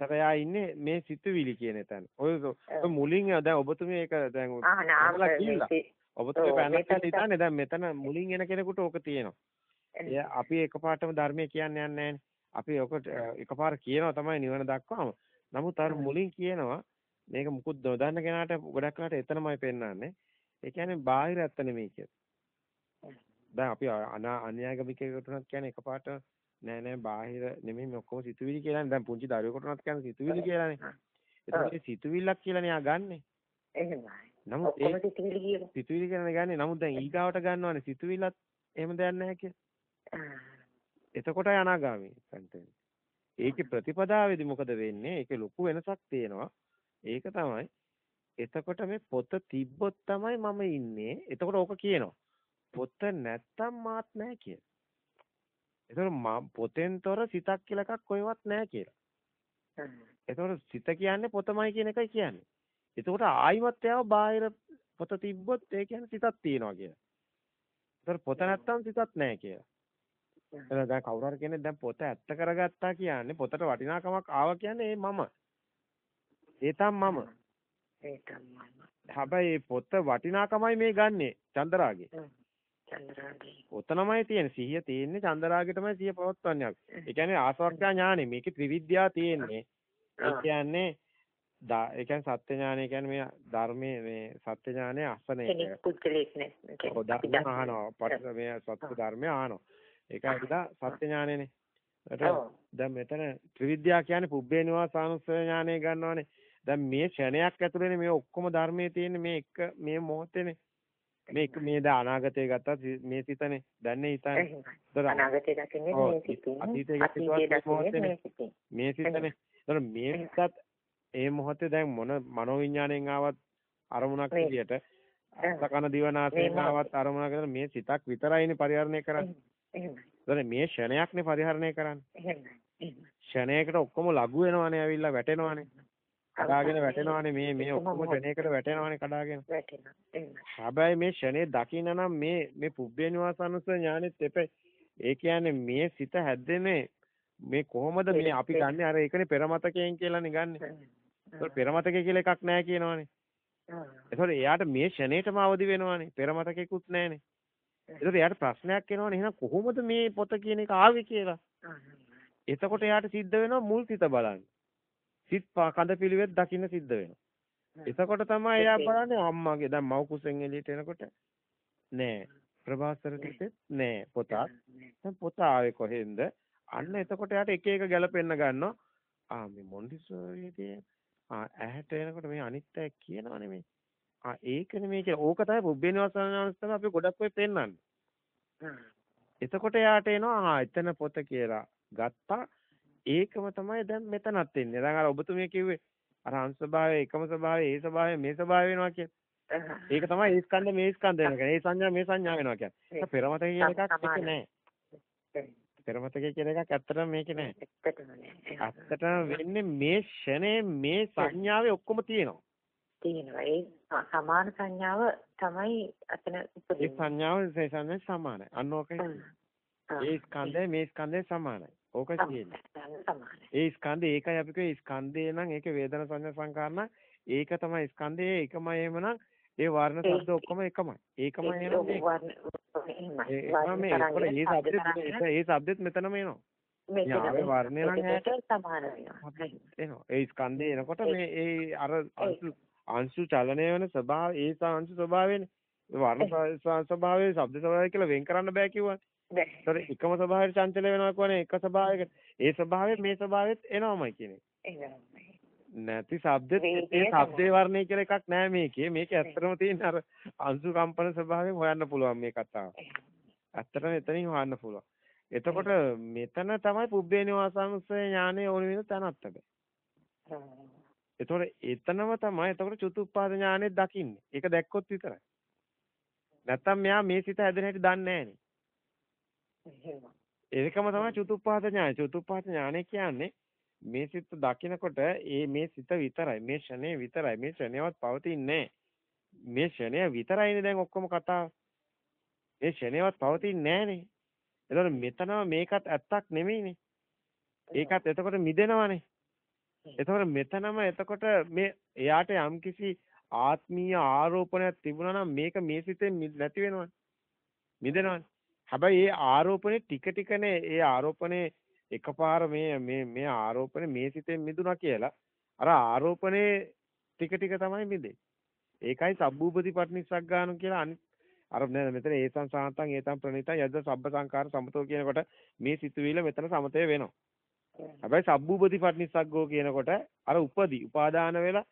S1: සරයා ඉන්නේ මේ සිතුවිලි කියන තැන. ඔය මුලින් දැන් ඔබතුමී ඒක දැන් ඔබතුමී පැනලා හිතන්නේ දැන් මෙතන මුලින් එන කෙනෙකුට ඕක තියෙනවා. අපි එකපාරටම ධර්මයේ කියන්නේ නැහැ අපි ඔක එකපාර කියනවා තමයි නිවන දක්වාම. නමුත් අර මුලින් කියනවා මේක මුකුත් නොදන්න කෙනාට ගොඩක් වෙලාට එතනමයි පෙන්වන්නේ. ඒ කියන්නේ බාහිර ඇත්ත නෙමෙයි කියලා. දැන් අපි අන්‍යාගමිකයෙකුට උනත් කියන්නේ එකපාරට නෑ නෑ බාහිර නෙමෙයි මේ ඔක්කොම සිතුවිලි කියලානේ. දැන් පුංචි දරුවෙකුට උනත් කියන්නේ සිතුවිලි කියලානේ. ඒක සිතුවිල්ලක් කියලානේ ආ ගන්නෙ.
S2: එහෙමයි.
S1: නමුත් ඒ සිතුවිලි කියන සිතුවිලි කියලානේ ගන්නෙ. නමුත් දැන් ඊගාවට ගන්නවනේ සිතුවිල්ලත් එහෙම දෙයක් නැහැ කියලා. එතකොටයි අනාගාමී සම්පෙන්නේ. ඒකේ ප්‍රතිපදාවේදී මොකද වෙන්නේ? ඒකේ ලොකු වෙනසක් තියෙනවා. ඒක තමයි එතකොට මේ පොත තිබ්බොත් තමයි මම ඉන්නේ. එතකොට ඕක කියනවා. පොත නැත්තම් මාත් නැහැ කියලා. එතකොට පොතෙන්තොර සිතක් කියලා එකක් කොහෙවත් නැහැ කියලා. එතකොට සිත කියන්නේ පොතමයි කියන එකයි කියන්නේ. එතකොට ආයිමත් යාව බාහිර පොත තිබ්බොත් ඒ කියන්නේ සිතක් තියෙනවා කියලා. එතකොට පොත නැත්තම් සිතක් නැහැ කියලා. එහෙනම් දැන් කවුරු හරි කෙනෙක් දැන් පොත ඇත්ත කරගත්තා කියන්නේ පොතට වටිනාකමක් ආවා කියන්නේ ඒ මම. ඒ මම.
S2: ඒ මම.
S1: හැබැයි පොත වටිනාකමයි මේ ගන්නෙ චන්දරාගේ.
S2: චන්දරාගේ.
S1: ඔතනමයි තියෙන්නේ. සිහිය තියෙන්නේ චන්දරාගෙටමයි සිහිය පවත්වන්නේ. ඒ කියන්නේ ආසවක්ඛ්‍යා ඥානෙ. මේකේ ත්‍රිවිද්‍යා තියෙන්නේ. ඒ කියන්නේ ඒ කියන්නේ සත්‍ය ඥානය කියන්නේ මේ ධර්මයේ මේ සත්‍ය ඥානය අසන.
S2: කෙනෙක් පුද්ගලෙක් නේ.
S1: ඔව් අහනවා. පට මේ සත්‍ය ධර්මය අහනවා. ඒකයි ඉදා සත්‍ය ඥානෙනේ. දැන් මෙතන ත්‍රිවිද්‍යා කියන්නේ පුබ්බේ නිවාසානුස්සය ඥානෙ ගන්නවානේ. දැන් මේ ක්ෂණයක් ඇතුළේනේ මේ ඔක්කොම ධර්මයේ තියෙන්නේ මේ එක මේ මොහොතේනේ. මේක මේ ද අනාගතය ගත්තත් මේ සිතනේ දැන්නේ හිතන්නේ.
S2: අනාගතය දකින්නේ මේ සිතේ.
S1: අතීතය ගත්තත් මේ සිතනේ. ඒතර මේ සිතත් ඒ මොහොතේ දැන් මොන මනෝවිඤ්ඤාණයෙන් ආවත් අරමුණක් විදියට සකන දිවනාසයෙන් ආවත් අරමුණක් විදියට මේ සිතක් විතරයිනේ පරිහරණය කරන්නේ. එහෙමයි. මේ ෂණයක්නේ පරිහරණය කරන්නේ. ෂණයකට ඔක්කොම ලඝු වෙනවනේ ඇවිල්ලා වැටෙනවනේ. කඩාගෙන වැටෙනවනේ මේ මේ ඔක්කොම ෂණයකට වැටෙනවනේ කඩාගෙන. හැබැයි මේ ෂණේ දකින්න නම් මේ මේ පුබ්බේ නිවාසනුස ඥානෙත් එපේ. ඒ කියන්නේ මේ සිත හැදෙන්නේ මේ කොහොමද මේ අපි ගන්නෙ අර ඒකනේ පෙරමතකයෙන් කියලානේ ගන්නෙ. ඒක පෙරමතකය කියලා එකක් නැහැ කියනවනේ. ඒතකොට එයාට මේ ෂණේටම අවදි වෙනවනේ. පෙරමතකයකුත් නැහනේ. ඒකට එයාට ප්‍රශ්නයක් එනවනේ එහෙනම් කොහොමද මේ පොත කියන එක ආවේ කියලා. එතකොට එයාට සිද්ධ වෙනවා මුල් සිත බලන්න. සිත් කඳ පිළිවෙත් දකින්න සිද්ධ වෙනවා. එතකොට තමයි එයා බලන්නේ අම්මාගේ දැන් මව් කුසෙන් එළියට එනකොට නෑ ප්‍රභාස්වර තිතෙත් නෑ පොතක්. දැන් පොත ආවේ කොහෙන්ද? අන්න එතකොට යාට එක එක ගැලපෙන්න ගන්නවා. ආ මේ මොන්ටිසෝරියේදී ආ ඇහැට එනකොට මේ අනිත්‍ය කියනවනේ මේ. ආ ඒකනේ මේ කියලා. ඕක තමයි පුබ්බේ නිවාසනාවස් තමයි අපි ගොඩක් වෙයි පෙන්වන්නේ. එතකොට යාට එනවා ආ එතන පොත කියලා. ගත්තා. ඒකම තමයි දැන් මෙතනත් එන්නේ. දැන් අර ඔබතුමිය කිව්වේ අර අංශභාවය එකම ස්වභාවය ඒ ස්වභාවය මේ ස්වභාවය වෙනවා කියන්නේ. ඒක තමයි ඒ ස්කන්ධ මේ ස්කන්ධ වෙනවා කියන්නේ. ඒ සංඥා මේ සංඥා වෙනවා කියන්නේ. ඒක පෙරමතක කියන එකක් ඒක නෑ. පෙරමතක කියන එකක් ඇත්තටම මේකේ නෑ. ඇත්තටම වෙන්නේ මේ ෂනේ මේ සංඥාවේ ඔක්කොම තියෙනවා.
S2: තියෙනවා. ඒ සමාන සංඥාව තමයි අතන
S1: ඒ සංඥාව ඒ සංඥා සමානයි. අන්න ඕකයි. ඒ ස්කන්ධය මේ ස්කන්ධය සමානයි. ඕක කියන්නේ. ඒ ස්කන්ධය ඒකයි අපි කිව්වේ ස්කන්ධය නම් ඒකේ වේදනා සංඥා සංකාරණ ඒක තමයි ස්කන්ධය ඒකමයි එහෙමනම් ඒ වර්ණ ශබ්ද ඔක්කොම එකමයි. ඒකමයි එහෙනම් ඒ શબ્දෙත් මෙතනම එනවා. යාවේ වර්ණය නම් ඇයට
S2: සමාන වෙනවා.
S1: එනවා. ඒ ස්කන්ධය එනකොට මේ ඒ අර අංශු චලනය වෙන ස්වභාවය ඒ අංශු ස්වභාවයනේ. වර්ණ ස්වභාවය, ශබ්ද ස්වභාවය කියලා වෙන් කරන්න බෑ කිව්වනේ. ඒතර එකම ස්වභාවයට චංචල වෙනවා කියන්නේ එක ස්වභාවයකට. ඒ ස්වභාවය මේ ස්වභාවෙත් එනවමයි කියන්නේ. නැති ශබ්දෙත් ඒ ශබ්දේ වර්ණය කියලා එකක් නෑ මේකේ. මේක ඇත්තටම තියෙන අර අංශු කම්පන ස්වභාවයෙන් හොයන්න පුළුවන් මේ කතාව. ඇත්තටම එතනින් හොයන්න පුළුවන්. එතකොට මෙතන තමයි පුබ්බේ නිවාසංශය ඥානෙ ඕන වෙන තැනත් හැබැයි. එතකොට එතනම තමයි එතකොට චතුප්පාද ඥානෙ දකින්නේ. ඒක දැක්කොත් විතරයි. නැත්තම් මෙයා මේ සිත හැදෙන හැටි දන්නේ ඒකම තමයි චතුප්පාද ඥානය. චතුප්පාද ඥානය කියන්නේ මේ සිත දකිනකොට ඒ මේ සිත විතරයි. මේ ෂණය විතරයි. මේ ෂණයවත් පවතින්නේ මේ ෂණය විතරයිනේ දැන් ඔක්කොම කතාව. මේ ෂණයවත් පවතින්නේ නැහනේ. එතකොට මෙතනම මේකත් ඇත්තක් නෙමෙයිනේ. ඒකත් එතකොට මිදෙනවනේ. එතකොට මෙතනම එතකොට මේ එයාට යම්කිසි ආත්මීය ආරෝපණයක් තිබුණා නම් මේක මේ සිතෙන් නැති වෙනවනේ. මිදෙනවනේ. හැබැයි ඒ ආරෝපණේ ටික ටිකනේ ඒ ආරෝපණේ එකපාර මේ මේ මේ ආරෝපණේ මේ සිතෙන් මිදුණා කියලා අර ආරෝපණේ ටික ටික තමයි මිදෙන්නේ. ඒකයි සබ්බූපති පටිනිස්සග්ගානු කියලා අනිත් අර මෙතන ඒ සංසාන්තං ඒතම් ප්‍රණීතං යද්ද සබ්බ සංකාර සමතෝ කියනකොට මේ සිතුවිල්ල මෙතන සමතය වෙනවා. හැබැයි සබ්බූපති පටිනිස්සග්ගෝ කියනකොට අර උපදී උපාදාන වෙලා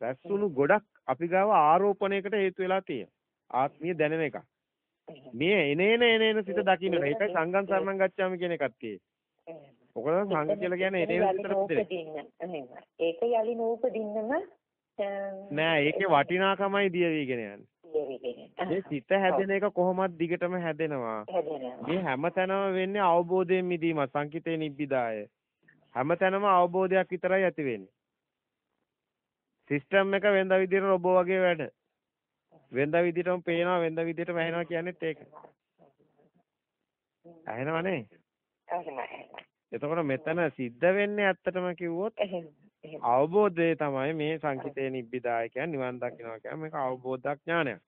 S1: රැස්සුණු ගොඩක් අපි ගාව ආරෝපණයකට හේතු වෙලා තියෙනවා. ආත්මීය දැනෙන එක. මේ එනේන එනේන සිත දකින්න ඒකයි සංගම් සරණං ගච්ඡාමි කියන එකක් තියෙන්නේ. ඔකද සංඝ කියලා කියන්නේ එනේන
S2: විතර ඒක යලි නූපදින්නම
S1: නෑ ඒකේ වටිනාකමයි දිය වීගෙන යන්නේ. මේ සිත හැදෙන එක කොහොමද දිගටම හැදෙනවා. මේ හැමතැනම වෙන්නේ අවබෝධයෙන් මිදීම සංකිතේ නිබ්බිදාය. හැමතැනම අවබෝධයක් විතරයි ඇති වෙන්නේ. සිස්ටම් එක වෙනද විදියට රොබෝ වගේ වැඩ. වෙනද විදියටම පේනවා වෙනද විදියටම ඇහෙනවා කියන්නේත් ඒක. ඇහෙනවනේ. එතකොට මෙතන සිද්ධ වෙන්නේ ඇත්තටම කිව්වොත් අවබෝධය තමයි මේ සංකිතේ නිබ්බිදාය කියන්නේ නිවන් දකින්නවා කියන්නේ මේක අවබෝධ ඥානයක්.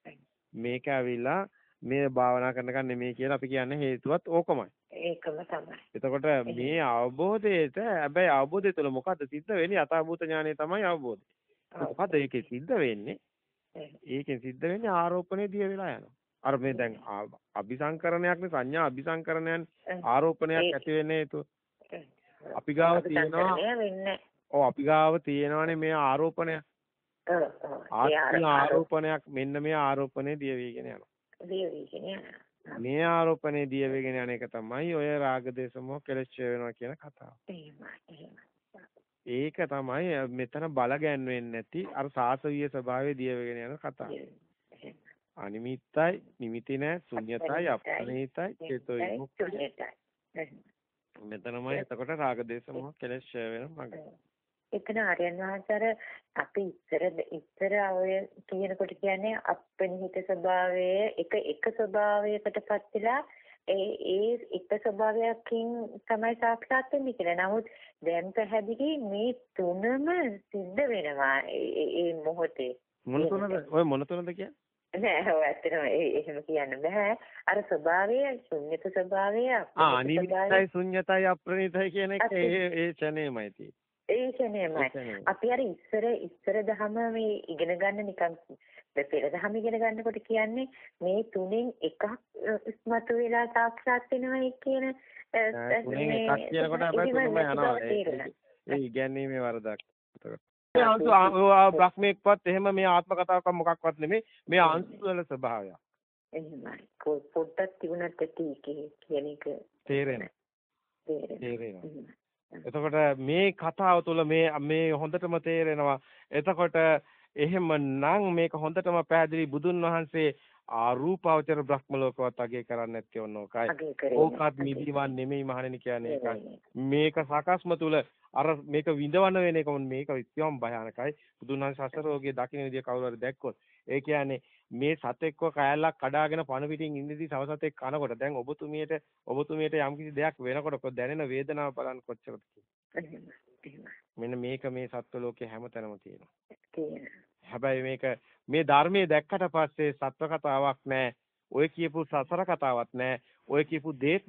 S1: මේක ඇවිල්ලා මේ භාවනා කරනකන් නෙමෙයි කියලා අපි කියන්නේ හේතුවත් ඕකමයි.
S2: ඒකම තමයි.
S1: එතකොට මේ අවබෝධයට හැබැයි අවබෝධය තුළ මොකද්ද සිද්ධ වෙන්නේ? යථාභූත ඥානය තමයි අවබෝධය. මොකද ඒකේ සිද්ධ වෙන්නේ? ඒකෙන් සිද්ධ වෙන්නේ ආරෝපණය දිය වෙලා යනවා. අර මේ දැන් අபிසංකරණයක්නේ සංඥා අபிසංකරණයන් ආරෝපණයක් ඇති වෙන්නේ හේතුව. අපි ගාව තියෙනවා ඔව් අපි ගාව තියෙනවානේ මේ ආරෝපණය. ආරෝපණයක් මෙන්න මේ ආරෝපණය දිය වීගෙන යනවා.
S2: දිය වීගෙන යනවා.
S1: මේ ආරෝපණය දිය වේගෙන යන එක තමයි ඔය රාග දේශ මොහ කෙලෙස් වෙනවා කියන කතාව. ඒක තමයි මෙතන බල ගැන්වෙන්නේ නැති අර සාසවීය ස්වභාවයේ දිය වෙගෙන යන කතාව. අනිමිත්තයි, නිමිති නැහැ, ශුන්‍යතයි, අප්‍රණීතයි, චේතෝ විමුක්තයි. මෙතනමයි එතකොට රාග දේශ මොහ කෙලෙස් වෙන මඟ.
S2: එතන ආර්යයන් වහන්සේ අපි ඉස්සර ඉස්සර ඔය කියනකොට කියන්නේ අපනිහිත ස්වභාවයේ එක එක ස්වභාවයකටපත් වෙලා ඒ ඒ එක ස්වභාවයකින් තමයි සාක්ෂාත් වෙන්නේ කියලා. නමුත් දැන් පැහැදිලි මේ තුනම සිද්ධ වෙනවා ඒ මොහොතේ.
S1: මොන තුනද? ඔය මොන තුනද කියන්නේ?
S2: නෑ ඔය ඇත්තටම එහෙම කියන්න බෑ. අර ස්වභාවය ශුන්්‍යත ස්වභාවය
S1: ආ අනිමිත්තයි ශුන්්‍යතයි අප්‍රණිතයි කියන එක ඒ ඒ ඡනේමයි තියෙන්නේ.
S2: ඒ කියන්නේමයි. අපි අර ඉස්සර ඉස්සර දහම මේ ඉගෙන ගන්න නිකන් පෙර දහම ඉගෙන ගන්නකොට කියන්නේ මේ තුනෙන් එකක් ඉස්මතු වෙලා සාක්ෂාත් වෙනවයි කියන
S1: තුනෙන් එකක් කියනකොට අපේ තුනම යනවා. ඒ ඉගැන්වීමේ වරදක්. බ්‍රහ්මෙක්වත් එහෙම මේ ආත්ම කතාවක් මොකක්වත් නෙමෙයි මේ අංශු වල ස්වභාවය.
S2: එහෙමයි. පොඩ්ඩක් තිබුණත් ඇති කියන එක
S1: තේරෙනවා. තේරෙනවා. එතකොට මේ කතාව තුළ මේ මේ හොඳටම තේරෙනවා. එතකොට එහෙමනම් මේක හොඳටම පැහැදිලි බුදුන් වහන්සේ ආරූපාවචර බ්‍රහ්ම ලෝකවත් අගේ කරන්නේ නැත්තේ ඔන්න ඕකයි. ඕකත් නිදිමන් නෙමෙයි මහණෙනි කියන්නේ ඒකයි. මේක සකස්ම තුල අර මේක විඳවන වෙන එක මේක ඉතිවම් භයානකයි. බුදුන් වහන්සේ සසරෝගේ දකින්න විදිය කවුරු හරි දැක්කොත් ඒ කියන්නේ මේ සතෙක්ව කෑල්ලක් කඩාගෙන පණ පිටින් ඉඳිදී සව සතෙක් කනකොට දැන් ඔබතුමියට ඔබතුමියට යම්කිසි දෙයක් වෙනකොට දැනෙන වේදනාව බලන්න කොච්චරද මෙන්න මේක මේ සත්ව ලෝකේ හැමතැනම තියෙනවා. හැබැයි මේක මේ ධර්මයේ දැක්කට පස්සේ සත්ව කතාවක් නැහැ. ඔය කියපු සසර කතාවක් නැහැ. ඔය කියපු දේත්